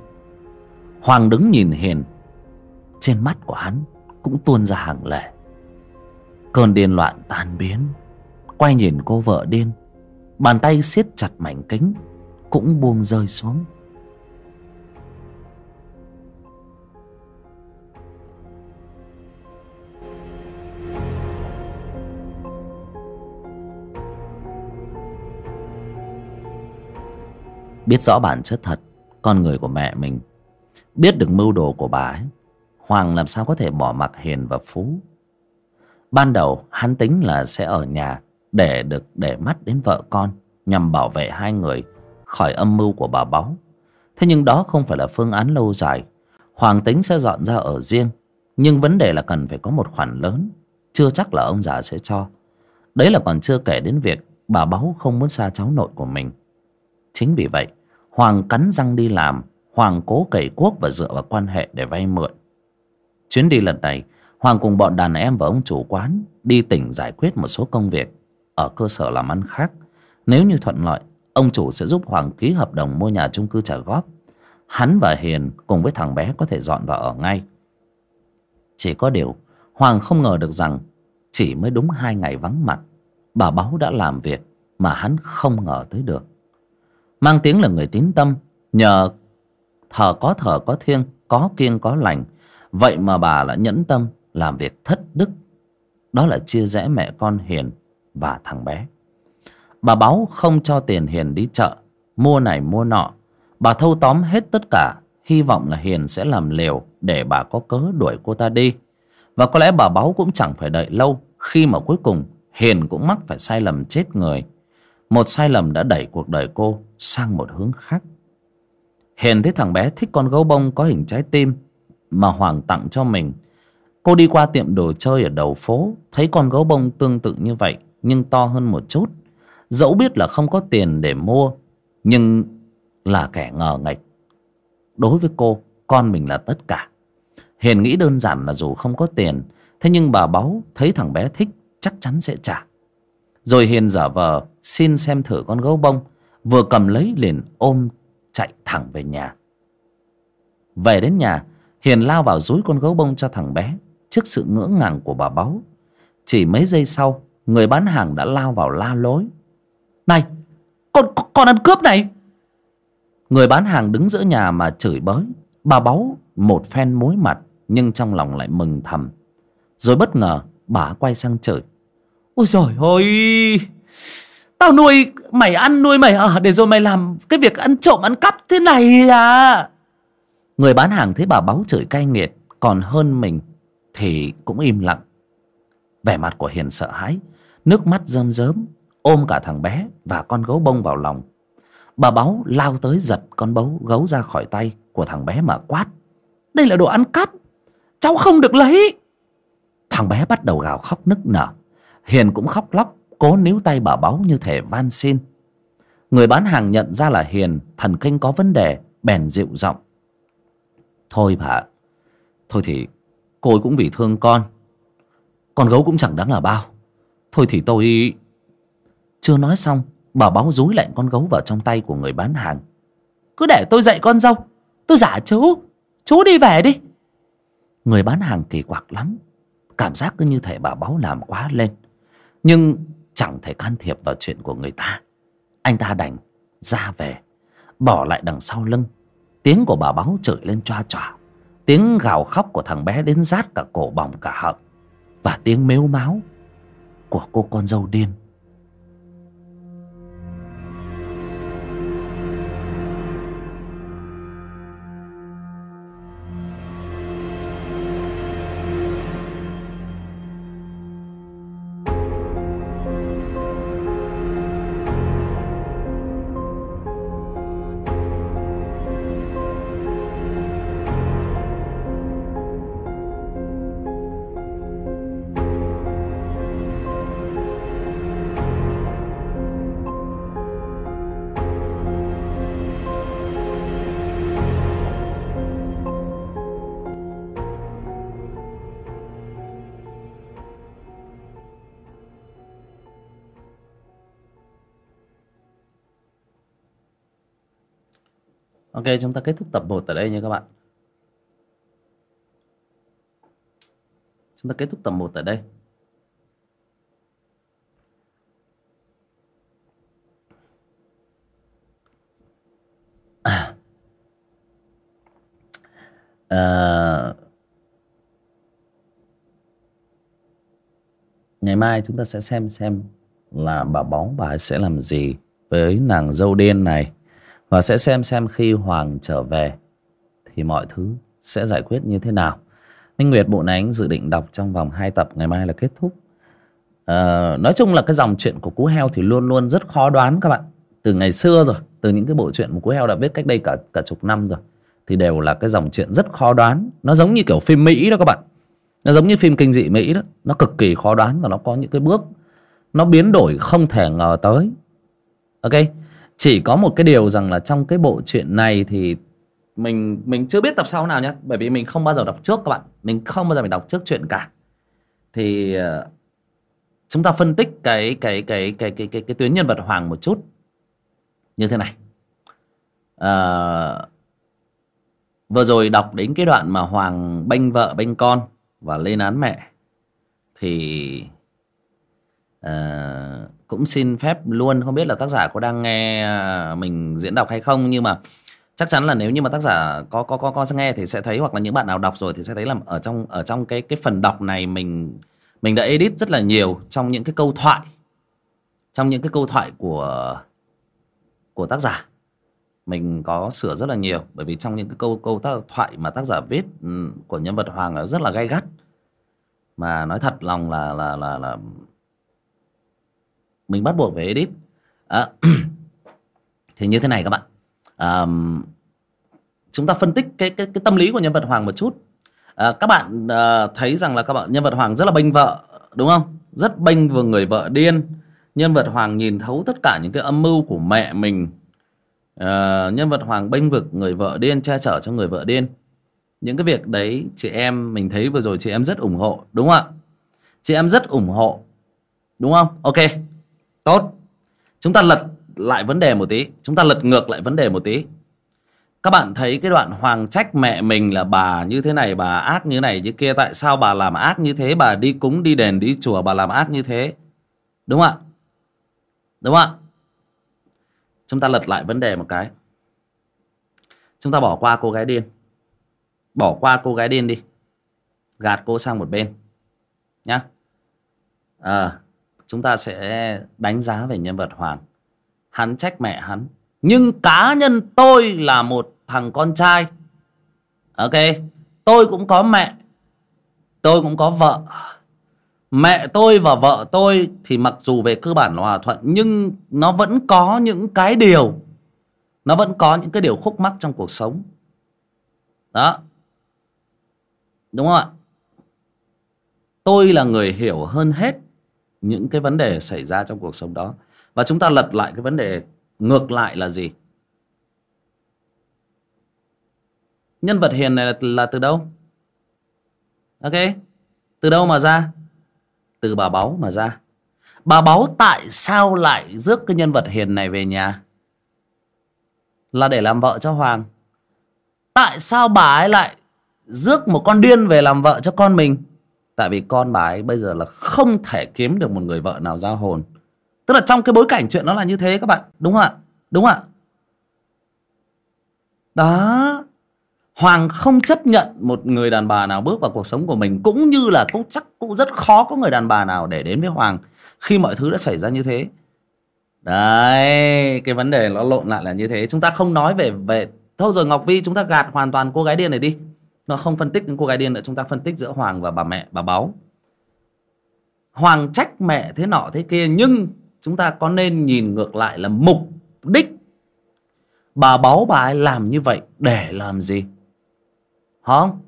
Hoàng đứng nhìn hiền. Trên mắt của hắn cũng tuôn ra hàng lệ. Cơn điên loạn tan biến. Quay nhìn cô vợ điên. Bàn tay siết chặt mảnh kính cũng buông rơi xuống. Biết rõ bản chất thật, con người của mẹ mình, biết được mưu đồ của bà ấy, hoàng làm sao có thể bỏ mặc hiền và phú? Ban đầu, hắn tính là sẽ ở nhà để được để mắt đến vợ con, nhằm bảo vệ hai người khỏi âm mưu của bà báu. Thế nhưng đó không phải là phương án lâu dài. Hoàng tính sẽ dọn ra ở riêng, nhưng vấn đề là cần phải có một khoản lớn, chưa chắc là ông già sẽ cho. Đấy là còn chưa kể đến việc bà báu không muốn xa cháu nội của mình chính vì vậy, Hoàng cắn răng đi làm, Hoàng cố cậy cuốc và dựa vào quan hệ để vay mượn. Chuyến đi lần này, Hoàng cùng bọn đàn em và ông chủ quán Đi tỉnh giải quyết một số công việc Ở cơ sở làm ăn khác. Nếu như thuận lợi, Ông chủ sẽ giúp Hoàng ký hợp đồng mua nhà chung cư trả góp. Hắn và Hiền cùng với thằng bé có thể dọn vào ở ngay. Chỉ có điều, Hoàng không ngờ được rằng Chỉ mới đúng hai ngày vắng mặt, Bà Báu đã làm việc Mà hắn không ngờ tới được mang tiếng là người tín tâm. Nhờ thờ có thờ, có thiêng, có kiêng, có lành. Vậy mà bà lại nhẫn tâm làm việc thất đức. Đó là chia rẽ mẹ con hiền và thằng bé. Bà báo không cho tiền hiền đi chợ, mua này, mua nọ. Bà thâu tóm hết tất cả, hy vọng là hiền sẽ làm liều để bà có cớ đuổi cô ta đi. Và có lẽ bà báo cũng chẳng phải đợi lâu, khi mà cuối cùng hiền cũng mắc phải sai lầm chết người một sai lầm đã đẩy cuộc đời cô sang một hướng khác. Hiền thấy thằng bé thích con gấu bông có hình trái tim mà hoàng tặng cho mình. Cô đi qua tiệm đồ chơi ở đầu phố, thấy con gấu bông tương tự như vậy, nhưng to hơn một chút. Dẫu biết là không có tiền để mua, nhưng là kẻ ngờ nghệch đối với cô, con mình là tất cả. Hiền nghĩ đơn giản là dù không có tiền, thế nhưng bà báu thấy thằng bé thích, chắc chắn sẽ trả rồi hiền giả vờ, xin xem thử con gấu bông, vừa cầm lấy liền ôm chạy thẳng về nhà. Về đến nhà, hiền lao vào dúi con gấu bông cho thằng bé trước sự ngỡ ngàng của bà báu. Chỉ mấy giây sau, người bán hàng đã lao vào la lối. Này, con con ăn cướp này! Người bán hàng đứng giữa nhà mà chửi bới. Bà báu một phen mối mặt, nhưng trong lòng lại mừng thầm. Rồi bất ngờ, bà quay sang chửi ôi giời ơi! Tao nuôi mày ăn, nuôi mày ở Để rồi mày làm cái việc ăn trộm, ăn cắp thế này à? Người bán hàng thấy bà báu chửi cay nghiệt, Còn hơn mình Thì cũng im lặng. Vẻ mặt của Hiền sợ hãi, Nước mắt rơm rớm, Ôm cả thằng bé và con gấu bông vào lòng. Bà báu lao tới giật con bấu gấu ra khỏi tay Của thằng bé mà quát, Đây là đồ ăn cắp, Cháu không được lấy. Thằng bé bắt đầu gào khóc nức nở. Hiền cũng khóc lóc, cố níu tay bà báu như thể van xin. Người bán hàng nhận ra là hiền, thần kinh có vấn đề, bèn dịu giọng. Thôi bà, thôi thì cô ấy cũng vì thương con. Con gấu cũng chẳng đáng là bao. Thôi thì tôi chưa nói xong, bà báu dúi lạnh con gấu vào trong tay của người bán hàng. Cứ để tôi dạy con dâu, tôi giả chú chú đi về đi. Người bán hàng kỳ quặc lắm, cảm giác cứ như thể bà báu làm quá lên nhưng chẳng thể can thiệp vào chuyện của người ta. Anh ta đành ra về, bỏ lại đằng sau lưng. Tiếng của bà báu chửi lên choa choa. Tiếng gào khóc của thằng bé đến rát cả cổ bỏng cả họng. Và tiếng mếu máu của cô con dâu điên. Chúng ta kết thúc tập 1 tại đây nha các bạn. Chúng ta kết thúc tập 1 tại đây. À. à, Ngày mai chúng ta sẽ xem xem là bà bóng bà sẽ làm gì với nàng dâu đen này và sẽ xem xem khi Hoàng trở về thì mọi thứ sẽ giải quyết như thế nào. Minh Nguyệt bộ này anh dự định đọc trong vòng 2 tập ngày mai là kết thúc. À, nói chung là cái dòng chuyện của Cú Heo thì luôn luôn rất khó đoán các bạn. Từ ngày xưa rồi, từ những cái bộ truyện mà Cú Heo đã viết cách đây cả cả chục năm rồi thì đều là cái dòng chuyện rất khó đoán. Nó giống như kiểu phim Mỹ đó các bạn. Nó giống như phim kinh dị Mỹ đó, nó cực kỳ khó đoán và nó có những cái bước nó biến đổi không thể ngờ tới. Ok, chỉ có một cái điều rằng là trong cái bộ truyện này thì mình mình chưa biết tập sau nào nhé bởi vì mình không bao giờ đọc trước các bạn. Mình không bao giờ mình đọc trước chuyện cả. Thì ờ, chúng ta phân tích cái cái cái cái cái cái, cái tuyến nhân vật hoàng một chút. Như thế này. À, vừa rồi đọc đến cái đoạn mà hoàng bênh vợ bênh con và lên án mẹ thì à, cũng xin phép luôn, không biết là tác giả có đang nghe à, mình diễn đọc hay không, nhưng mà chắc chắn là nếu như mà tác giả có có có có nghe thì sẽ thấy, hoặc là những bạn nào đọc rồi thì sẽ thấy là ở trong ở trong cái cái phần đọc này mình mình đã edit rất là nhiều trong những cái câu thoại, trong những cái câu thoại của của tác giả. Mình có sửa rất là nhiều, bởi vì trong những cái câu câu tác, thoại mà tác giả viết ừ, của nhân vật hoàng là rất là gay gắt. Mà nói thật lòng là là là là mình bắt buộc phải edit. À, thì như thế này các bạn. À, chúng ta phân tích cái cái cái tâm lý của nhân vật hoàng một chút. À, các bạn à, thấy rằng là các bạn nhân vật hoàng rất là bênh vợ đúng không? Rất bênh vừa người vợ điên. Nhân vật hoàng nhìn thấu tất cả những cái âm mưu của mẹ mình. À, nhân vật hoàng bênh vực người vợ điên che chở cho người vợ điên. Những cái việc đấy chị em mình thấy vừa rồi chị em rất ủng hộ đúng không ạ? Chị em rất ủng hộ đúng không? Ok. Tốt. Chúng ta lật lại vấn đề một tí. Chúng ta lật ngược lại vấn đề một tí. Các bạn thấy cái đoạn Hoàng trách mẹ mình là bà như thế này, bà ác như này như kia. Tại sao bà làm ác như thế? Bà đi cúng, đi đền, đi chùa, bà làm ác như thế. Đúng không ạ? Đúng không ạ? Chúng ta lật lại vấn đề một cái. Chúng ta bỏ qua cô gái điên. Bỏ qua cô gái điên đi. Gạt cô sang một bên. Nhá. À, chúng ta sẽ đánh giá về nhân vật Hoàng. Hắn trách mẹ hắn. Nhưng cá nhân tôi là một thằng con trai. Ok. Tôi cũng có mẹ. Tôi cũng có vợ. Mẹ tôi và vợ tôi thì mặc dù về cơ bản là hòa thuận, nhưng nó vẫn có những cái điều, nó vẫn có những cái điều khúc mắc trong cuộc sống. Đó. Đúng không ạ? Tôi là người hiểu hơn hết những cái vấn đề xảy ra trong cuộc sống đó. Và chúng ta lật lại cái vấn đề ngược lại là gì? Nhân vật hiền này là, là từ đâu? Ok từ đâu mà ra? Từ bà báu mà ra. Bà báu tại sao lại rước cái nhân vật hiền này về nhà? Là để làm vợ cho hoàng. Tại sao bà ấy lại rước một con điên về làm vợ cho con mình? Tại vì con bà ấy bây giờ là không thể kiếm được một người vợ nào giao hồn. Tức là trong cái bối cảnh chuyện nó là như thế các bạn đúng không ạ? Đúng không ạ? Đó. Hoàng không chấp nhận một người đàn bà nào bước vào cuộc sống của mình Cũng như là cũng chắc cũng rất khó có người đàn bà nào để đến với Hoàng Khi mọi thứ đã xảy ra như thế. Đấy, cái vấn đề nó lộn lại là như thế. Chúng ta không nói về về Thôi rồi Ngọc Vi chúng ta gạt hoàn toàn cô gái điên này đi. Nó không phân tích những cô gái điên nữa Chúng ta phân tích giữa Hoàng và bà mẹ, bà Báu. Hoàng trách mẹ thế nọ thế kia Nhưng chúng ta có nên nhìn ngược lại là mục đích. Bà Báu bà ấy làm như vậy để làm gì? Không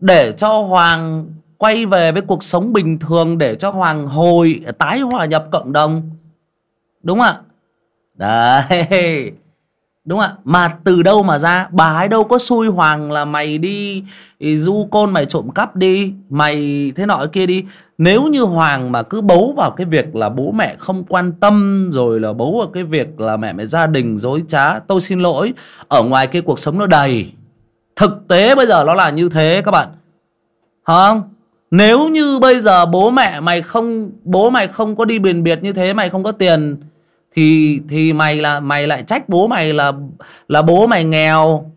để cho hoàng quay về với cuộc sống bình thường để cho hoàng hồi tái hòa nhập cộng đồng. Đúng không ạ? Đấy đúng không ạ? Mà từ đâu mà ra? Bà ấy đâu có xui hoàng là mày đi du côn mày trộm cắp đi, mày thế nọ kia đi. Nếu như hoàng mà cứ bấu vào cái việc là bố mẹ không quan tâm, rồi là bấu vào cái việc là mẹ mẹ gia đình dối trá, tôi xin lỗi, ở ngoài kia cuộc sống nó đầy. Thực tế bây giờ nó là như thế các bạn. Không? Nếu như bây giờ bố mẹ mày không, bố mày không có đi biển biệt như thế, mày không có tiền thì thì mày là, mày lại trách bố mày là là bố mày nghèo.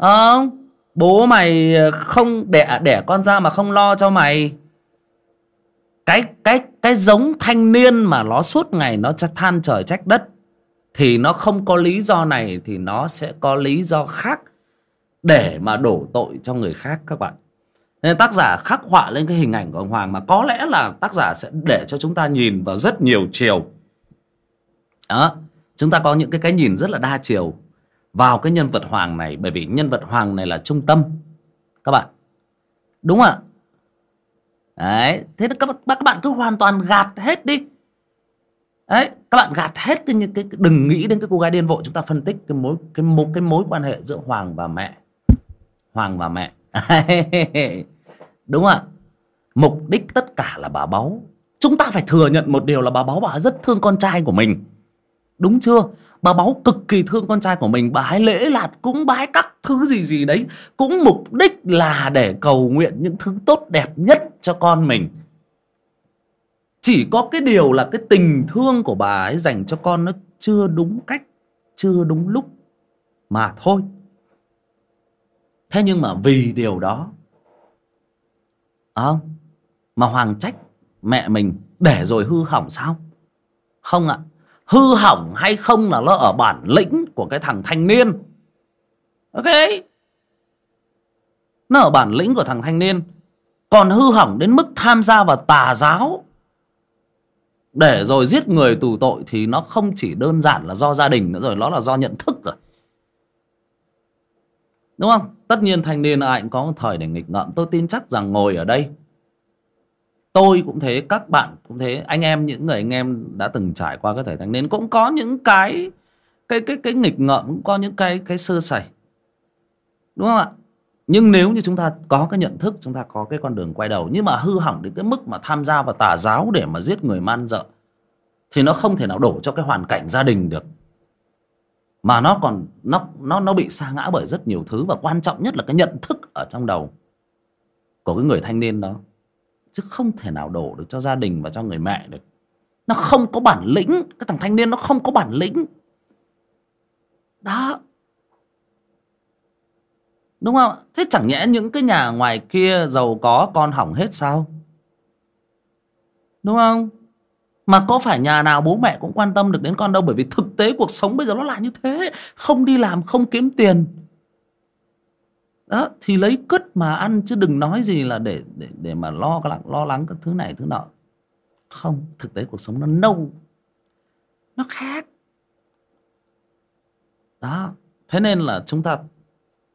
Không bố mày ờ, không đẻ đẻ con ra mà không lo cho mày. Cái cái cái giống thanh niên mà nó suốt ngày nó than trời trách đất thì nó không có lý do này thì nó sẽ có lý do khác để mà đổ tội cho người khác các bạn. Nên tác giả khắc họa lên cái hình ảnh của ông Hoàng mà có lẽ là tác giả sẽ để cho chúng ta nhìn vào rất nhiều chiều đó chúng ta có những cái cái nhìn rất là đa chiều vào cái nhân vật Hoàng này bởi vì nhân vật Hoàng này là trung tâm. Các bạn đúng không ạ? Đấy thế các bạn các bạn cứ hoàn toàn gạt hết đi. Đấy các bạn gạt hết cái, cái, cái đừng nghĩ đến cái cô gái điên vội chúng ta phân tích cái mối cái mối cái mối quan hệ giữa Hoàng và mẹ. Hoàng và mẹ. Đúng không ạ? Mục đích tất cả là bà báu. Chúng ta phải thừa nhận một điều là bà báu bà rất thương con trai của mình. Đúng chưa? Bà báu cực kỳ thương con trai của mình Bà ấy lễ lạt cũng bái các thứ gì gì đấy. Cũng mục đích là để cầu nguyện những thứ tốt đẹp nhất cho con mình. Chỉ có cái điều là cái tình thương của bà ấy dành cho con nó chưa đúng cách Chưa đúng lúc Mà thôi. Thế nhưng mà vì điều đó à, mà hoàng trách mẹ mình để rồi hư hỏng sao? Không ạ hư hỏng hay không là nó ở bản lĩnh của cái thằng thanh niên. Ok? Nó ở bản lĩnh của thằng thanh niên. Còn hư hỏng đến mức tham gia vào tà giáo. Để rồi giết người tù tội thì nó không chỉ đơn giản là do gia đình nữa rồi, nó là do nhận thức rồi. Đúng không? Tất nhiên thanh niên ai cũng có một thời để nghịch ngợm. Tôi tin chắc rằng ngồi ở đây tôi cũng thế, các bạn cũng thế. Anh em, những người anh em đã từng trải qua cái thời thanh niên cũng có những cái cái cái cái nghịch ngợm, cũng có những cái cái sơ sẩy. Đúng không ạ? Nhưng nếu như chúng ta có cái nhận thức, chúng ta có cái con đường quay đầu, nhưng mà hư hỏng đến cái mức mà tham gia vào tà giáo để mà giết người man dợ, thì nó không thể nào đổ cho cái hoàn cảnh gia đình được. Mà nó còn, nó nó nó bị sa ngã bởi rất nhiều thứ, và quan trọng nhất là cái nhận thức ở trong đầu của cái người thanh niên đó chứ không thể nào đổ được cho gia đình và cho người mẹ được. Nó không có bản lĩnh, cái thằng thanh niên nó không có bản lĩnh. Đó. Đúng không thế chẳng nhẽ những cái nhà ngoài kia giàu có con hỏng hết sao? Đúng không? Mà có phải nhà nào bố mẹ cũng quan tâm được đến con đâu? Bởi vì thực tế cuộc sống bây giờ nó là như thế. Không đi làm, không kiếm tiền đó, thì lấy cứt mà ăn chứ đừng nói gì là để để để mà lo lắng lo lắng các thứ này thứ nọ. Không, thực tế cuộc sống nó nâu. Nó khác. Đó, thế nên là chúng ta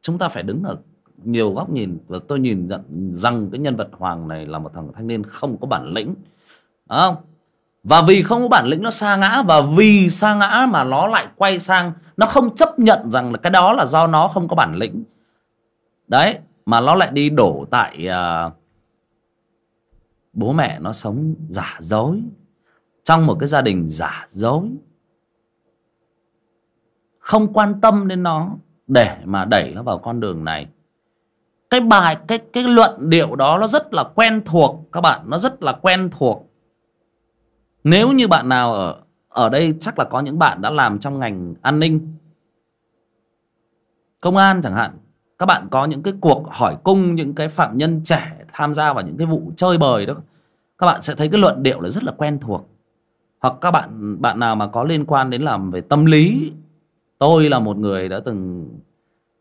chúng ta phải đứng ở nhiều góc nhìn. Và tôi nhìn nhận rằng cái nhân vật hoàng này là một thằng thanh niên không có bản lĩnh. Không? Và vì không có bản lĩnh nó sa ngã, và vì sa ngã mà nó lại quay sang, nó không chấp nhận rằng là cái đó là do nó không có bản lĩnh đấy mà nó lại đi đổ tại uh, bố mẹ nó sống giả dối. Trong một cái gia đình giả dối. Không quan tâm đến nó để mà đẩy nó vào con đường này. Cái bài cái cái luận điệu đó nó rất là quen thuộc các bạn. Nó rất là quen thuộc. Nếu như bạn nào ở ở đây chắc là có những bạn đã làm trong ngành an ninh. Công an chẳng hạn các bạn có những cái cuộc hỏi cung những cái phạm nhân trẻ tham gia vào những cái vụ chơi bời đó các bạn sẽ thấy cái luận điệu là rất là quen thuộc. Hoặc các bạn bạn nào mà có liên quan đến làm về tâm lý. Tôi là một người đã từng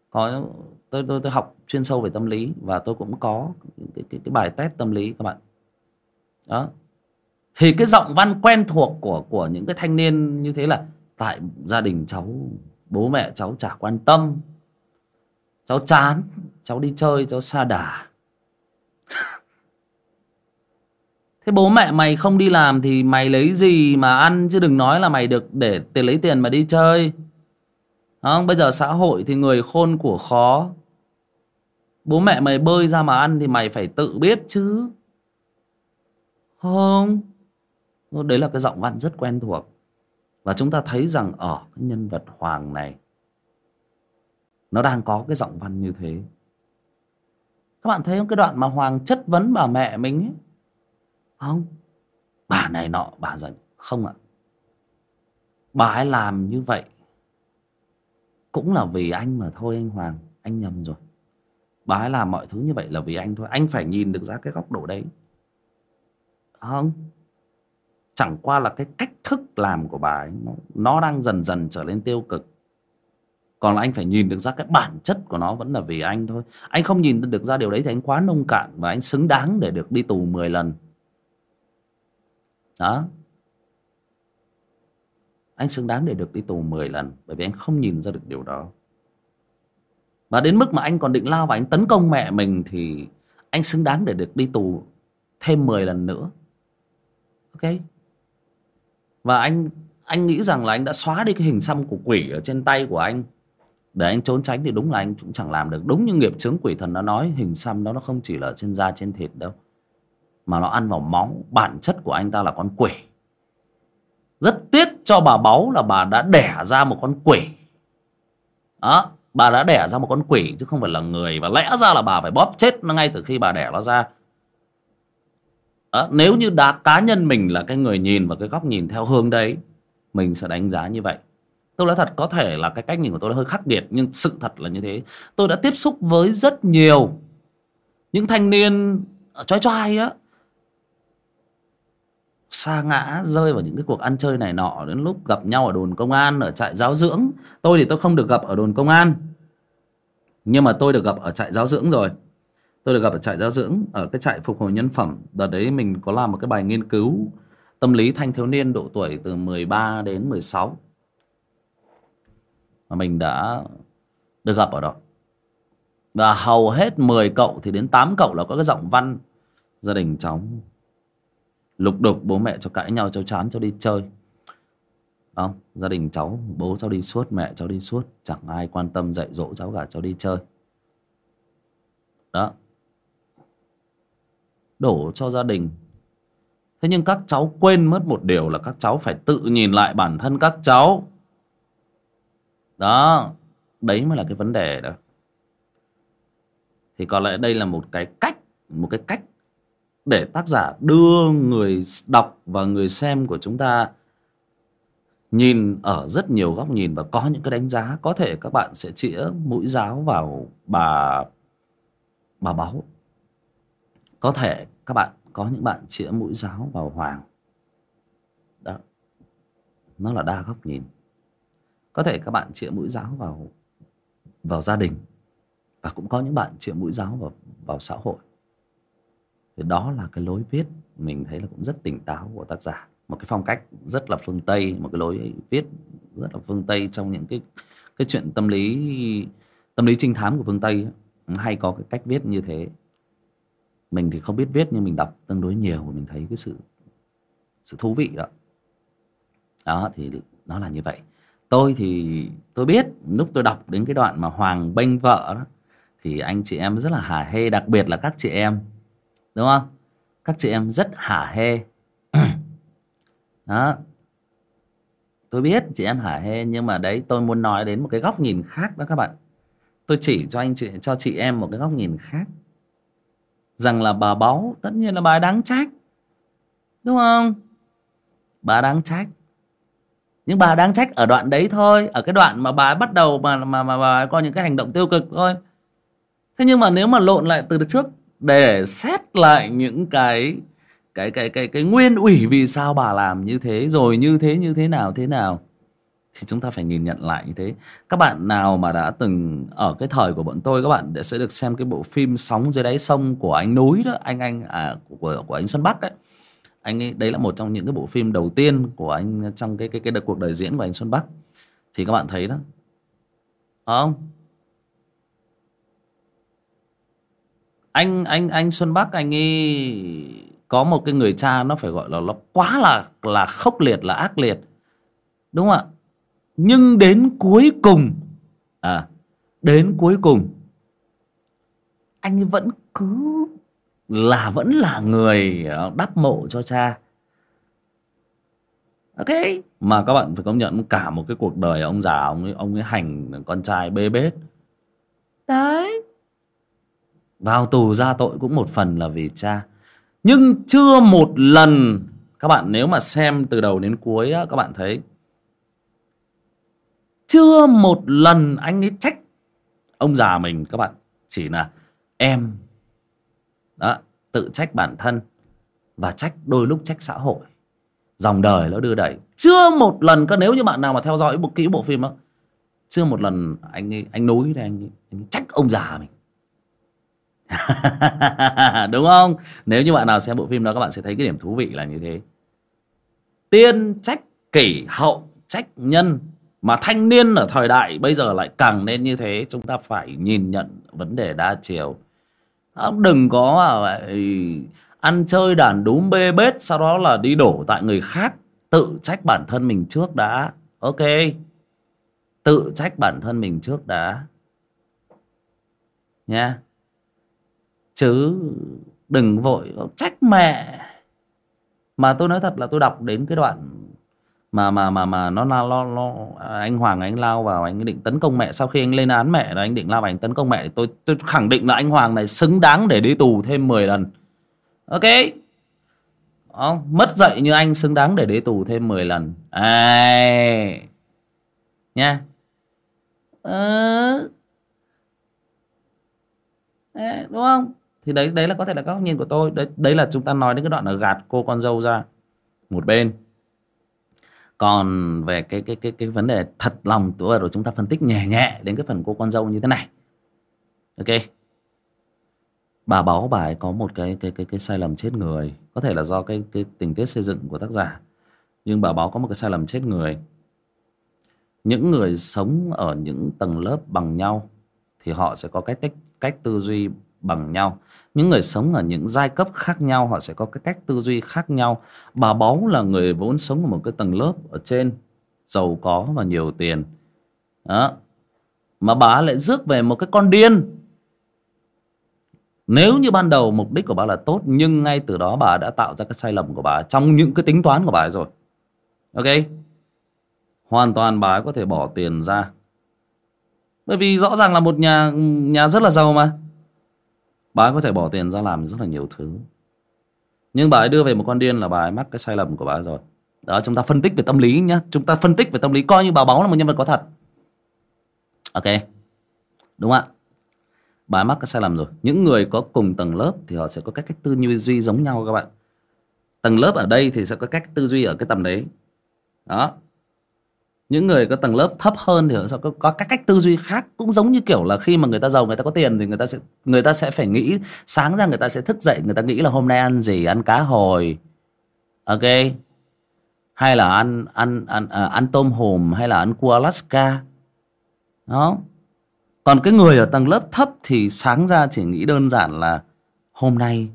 có tôi tôi, tôi học chuyên sâu về tâm lý và tôi cũng có cái, cái, cái bài test tâm lý các bạn. Đó. Thì cái giọng văn quen thuộc của của những cái thanh niên như thế là tại gia đình cháu bố mẹ cháu chả quan tâm cháu chán. Cháu đi chơi, cháu xa đà. Thế bố mẹ mày không đi làm thì mày lấy gì mà ăn? Chứ đừng nói là mày được để tiền lấy tiền mà đi chơi. Không bây giờ xã hội thì người khôn của khó. Bố mẹ mày bơi ra mà ăn thì mày phải tự biết chứ. Không. Đấy là cái giọng văn rất quen thuộc. Và chúng ta thấy rằng ở cái nhân vật hoàng này nó đang có cái giọng văn như thế. Các bạn thấy không? Cái đoạn mà hoàng chất vấn bà mẹ mình ấy. Không bà này nọ bà dần không ạ. Bà ấy làm như vậy cũng là vì anh mà thôi anh hoàng. Anh nhầm rồi. Bà ấy làm mọi thứ như vậy là vì anh thôi. Anh phải nhìn được ra cái góc độ đấy. Không. Chẳng qua là cái cách thức làm của bà ấy nó, nó đang dần dần trở nên tiêu cực còn là anh phải nhìn được ra cái bản chất của nó vẫn là vì anh thôi. Anh không nhìn được ra điều đấy thì anh quá nông cạn và anh xứng đáng để được đi tù 10 lần. Đó. Anh xứng đáng để được đi tù 10 lần bởi vì anh không nhìn ra được điều đó. Và đến mức mà anh còn định lao và anh tấn công mẹ mình thì anh xứng đáng để được đi tù thêm 10 lần nữa. Ok? Và anh anh nghĩ rằng là anh đã xóa đi cái hình xăm của quỷ ở trên tay của anh để anh trốn tránh thì đúng là anh cũng chẳng làm được. Đúng như nghiệp chướng quỷ thần nó nói hình xăm đó nó không chỉ là trên da trên thịt đâu mà nó ăn vào máu. Bản chất của anh ta là con quỷ. Rất tiếc cho bà báu là bà đã đẻ ra một con quỷ. Đó bà đã đẻ ra một con quỷ chứ không phải là người. Và lẽ ra là bà phải bóp chết nó ngay từ khi bà đẻ nó ra. Đó, nếu như đã cá nhân mình là cái người nhìn và cái góc nhìn theo hướng đấy mình sẽ đánh giá như vậy tôi nói thật, có thể là cái cách nhìn của tôi hơi khắc biệt, nhưng sự thật là như thế. Tôi đã tiếp xúc với rất nhiều những thanh niên choai choai á. Sa ngã, rơi vào những cái cuộc ăn chơi này nọ, đến lúc gặp nhau ở đồn công an, ở trại giáo dưỡng. Tôi thì tôi không được gặp ở đồn công an, nhưng mà tôi được gặp ở trại giáo dưỡng rồi. Tôi được gặp ở trại giáo dưỡng, ở cái trại phục hồi nhân phẩm. Đợt đấy mình có làm một cái bài nghiên cứu tâm lý thanh thiếu niên độ tuổi từ 13 đến 16 mà mình đã được gặp ở đó. Và hầu hết 10 cậu thì đến 8 cậu là có cái giọng văn gia đình cháu lục đục, bố mẹ cho cãi nhau, cháu chán, cháu đi chơi. Không gia đình cháu, bố cháu đi suốt, mẹ cháu đi suốt, chẳng ai quan tâm, dạy dỗ cháu cả, cháu đi chơi. Đó. Đổ cho gia đình. Thế nhưng các cháu quên mất một điều là các cháu phải tự nhìn lại bản thân các cháu đó, đấy mới là cái vấn đề đó. Thì có lẽ đây là một cái cách, một cái cách để tác giả đưa người đọc và người xem của chúng ta nhìn ở rất nhiều góc nhìn và có những cái đánh giá. Có thể các bạn sẽ chĩa mũi giáo vào bà bà báo có thể các bạn, có những bạn chĩa mũi giáo vào hoàng. Đó, nó là đa góc nhìn có thể các bạn chĩa mũi giáo vào vào gia đình và cũng có những bạn chĩa mũi giáo vào vào xã hội. Thì đó là cái lối viết mình thấy là cũng rất tỉnh táo của tác giả. Một cái phong cách rất là phương tây, một cái lối viết rất là phương tây trong những cái cái chuyện tâm lý tâm lý trinh thám của phương tây hay có cái cách viết như thế. Mình thì không biết viết nhưng mình đọc tương đối nhiều mình thấy cái sự sự thú vị đó. Đó, thì nó là như vậy tôi thì tôi biết, lúc tôi đọc đến cái đoạn mà hoàng bênh vợ đó, thì anh chị em rất là hả hê, đặc biệt là các chị em, đúng không? Các chị em rất hả hê. Đó. Tôi biết chị em hả hê, nhưng mà đấy, tôi muốn nói đến một cái góc nhìn khác đó các bạn. Tôi chỉ cho anh chị, cho chị em một cái góc nhìn khác. Rằng là bà báu, tất nhiên là bà đáng trách. Đúng không? Bà đáng trách nhưng bà đang trách ở đoạn đấy thôi ở cái đoạn mà bà bắt đầu mà mà mà bà có những cái hành động tiêu cực thôi. Thế nhưng mà nếu mà lộn lại từ trước để xét lại những cái cái cái cái cái nguyên ủy vì sao bà làm như thế rồi như thế như thế nào thế nào thì chúng ta phải nhìn nhận lại như thế. Các bạn nào mà đã từng ở cái thời của bọn tôi các bạn sẽ được xem cái bộ phim sóng dưới đáy sông của anh núi đó anh anh à, của của anh xuân bắc đấy anh ấy đấy là một trong những cái bộ phim đầu tiên của anh trong cái cái cái, đợt cuộc đời diễn của anh xuân bắc. Thì các bạn thấy đó. Ờ, không? Anh anh anh xuân bắc anh ấy có một cái người cha nó phải gọi là nó quá là là khốc liệt là ác liệt. Đúng không ạ? Nhưng đến cuối cùng à đến cuối cùng anh vẫn cứ là vẫn là người ờ, đắp mộ cho cha. Ok mà các bạn phải công nhận cả một cái cuộc đời ông già ông ấy ông ấy hành con trai bê bết. Đấy. Vào tù ra tội cũng một phần là vì cha. Nhưng chưa một lần các bạn nếu mà xem từ đầu đến cuối á, các bạn thấy chưa một lần anh ấy trách ông già mình. Các bạn chỉ là em đó tự trách bản thân và trách đôi lúc trách xã hội. Dòng đời nó đưa đẩy. Chưa một lần cơ nếu như bạn nào mà theo dõi bộ kỹ bộ phim đó chưa một lần anh ấy, anh núi này anh, anh trách ông già mình. Đúng không? Nếu như bạn nào xem bộ phim đó các bạn sẽ thấy cái điểm thú vị là như thế. Tiên trách kỷ hậu trách nhân. Mà thanh niên ở thời đại bây giờ lại càng nên như thế. Chúng ta phải nhìn nhận vấn đề đa chiều. Ờ, đừng có ăn chơi đàn đúm bê bết, sau đó là đi đổ tại người khác. Tự trách bản thân mình trước đã. Ok. Tự trách bản thân mình trước đã. Nha. Chứ đừng vội trách mẹ. Mà tôi nói thật là tôi đọc đến cái đoạn mà mà mà mà nó lo nó, nó à, anh Hoàng anh lao vào anh định tấn công mẹ. Sau khi anh lên án mẹ rồi anh định lao vào anh tấn công mẹ. Thì tôi tôi khẳng định là anh Hoàng này xứng đáng để đi tù thêm 10 lần. Ok? Đó, mất dạy như anh xứng đáng để đi tù thêm 10 lần. À, nha. Ờ. À, đúng không? Thì đấy đấy là có thể là góc nhìn của tôi. Đấy đấy là chúng ta nói đến cái đoạn là gạt cô con dâu ra một bên còn về cái cái cái cái vấn đề thật lòng tôi rồi chúng ta phân tích nhẹ nhẹ đến cái phần cô con dâu như thế này. Ok. Bà báo bà ấy có một cái cái cái cái sai lầm chết người. Có thể là do cái cái tình tiết xây dựng của tác giả. Nhưng bà báo có một cái sai lầm chết người. Những người sống ở những tầng lớp bằng nhau thì họ sẽ có cách, cách tư duy bằng nhau những người sống ở những giai cấp khác nhau, họ sẽ có cái cách tư duy khác nhau. Bà báu là người vốn sống ở một cái tầng lớp ở trên, giàu có và nhiều tiền. Đó. Mà bà lại rước về một cái con điên. Nếu như ban đầu mục đích của bà là tốt, nhưng ngay từ đó bà đã tạo ra cái sai lầm của bà trong những cái tính toán của bà rồi. Ok? Hoàn toàn bà ấy có thể bỏ tiền ra. Bởi vì rõ ràng là một nhà nhà rất là giàu mà bà ấy có thể bỏ tiền ra làm rất là nhiều thứ. Nhưng bà ấy đưa về một con điên là bà ấy mắc cái sai lầm của bà ấy rồi. Đó, chúng ta phân tích về tâm lý nhá. Chúng ta phân tích về tâm lý, coi như bà báu là một nhân vật có thật. Ok. Đúng không ạ? Bà ấy mắc cái sai lầm rồi. Những người có cùng tầng lớp thì họ sẽ có cách cách tư duy giống nhau các bạn. Tầng lớp ở đây thì sẽ có cách tư duy ở cái tầm đấy. Đó những người có tầng lớp thấp hơn thì họ có, có các cách tư duy khác cũng giống như kiểu là khi mà người ta giàu người ta có tiền thì người ta sẽ người ta sẽ phải nghĩ sáng ra người ta sẽ thức dậy người ta nghĩ là hôm nay ăn gì ăn cá hồi ok? Hay là ăn ăn ăn à, ăn tôm hùm hay là ăn cua Alaska đó. Còn cái người ở tầng lớp thấp thì sáng ra chỉ nghĩ đơn giản là hôm nay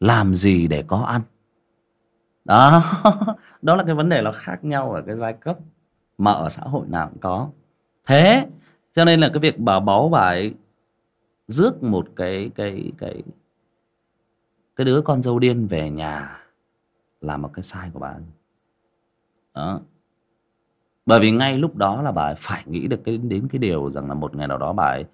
làm gì để có ăn. Đó đó là cái vấn đề nó khác nhau ở cái giai cấp mà ở xã hội nào cũng có. Thế, cho nên là cái việc bà báu bà ấy rước một cái cái cái cái đứa con dâu điên về nhà là một cái sai của bà. Đó. Bởi vì ngay lúc đó là bà ấy phải nghĩ được cái, đến cái điều rằng là một ngày nào đó bà ấy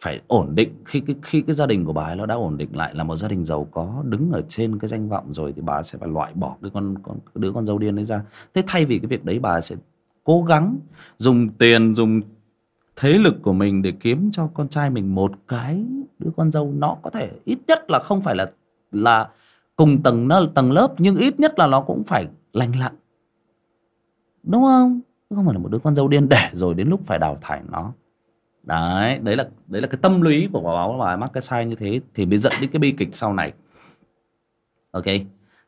phải ổn định. Khi cái khi cái gia đình của bà ấy nó đã ổn định lại, là một gia đình giàu có, đứng ở trên cái danh vọng rồi thì bà sẽ phải loại bỏ cái con con cái đứa con dâu điên đấy ra. Thế thay vì cái việc đấy bà sẽ cố gắng dùng tiền, dùng thế lực của mình để kiếm cho con trai mình một cái đứa con dâu. Nó có thể ít nhất là không phải là là cùng tầng tầng lớp, nhưng ít nhất là nó cũng phải lành lặn. Đúng không? Không phải là một đứa con dâu điên để rồi đến lúc phải đào thải nó đấy đấy là đấy là cái tâm lý của bà báo và mắc cái sai như thế thì mới dẫn đến cái bi kịch sau này. Ok,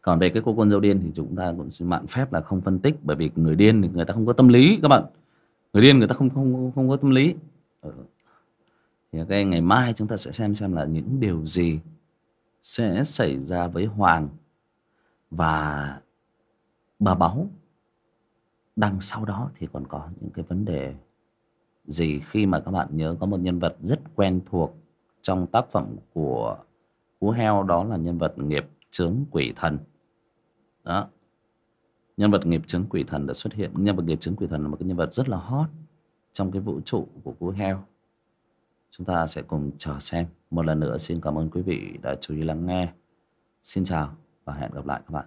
còn về cái cô con dâu điên thì chúng ta cũng xin mạn phép là không phân tích bởi vì người điên thì người ta không có tâm lý các bạn. Người điên người ta không không không có tâm lý. Ừ. thì cái ngày mai chúng ta sẽ xem xem là những điều gì sẽ xảy ra với hoàng và bà báu. Đằng sau đó thì còn có những cái vấn đề gì khi mà các bạn nhớ có một nhân vật rất quen thuộc trong tác phẩm của Cú Heo, đó là nhân vật nghiệp chướng quỷ thần. Đó. Nhân vật nghiệp chướng quỷ thần đã xuất hiện. Nhân vật nghiệp chướng quỷ thần là một cái nhân vật rất là hot trong cái vũ trụ của Cú Heo. Chúng ta sẽ cùng chờ xem. Một lần nữa, xin cảm ơn quý vị đã chú ý lắng nghe. Xin chào và hẹn gặp lại các bạn.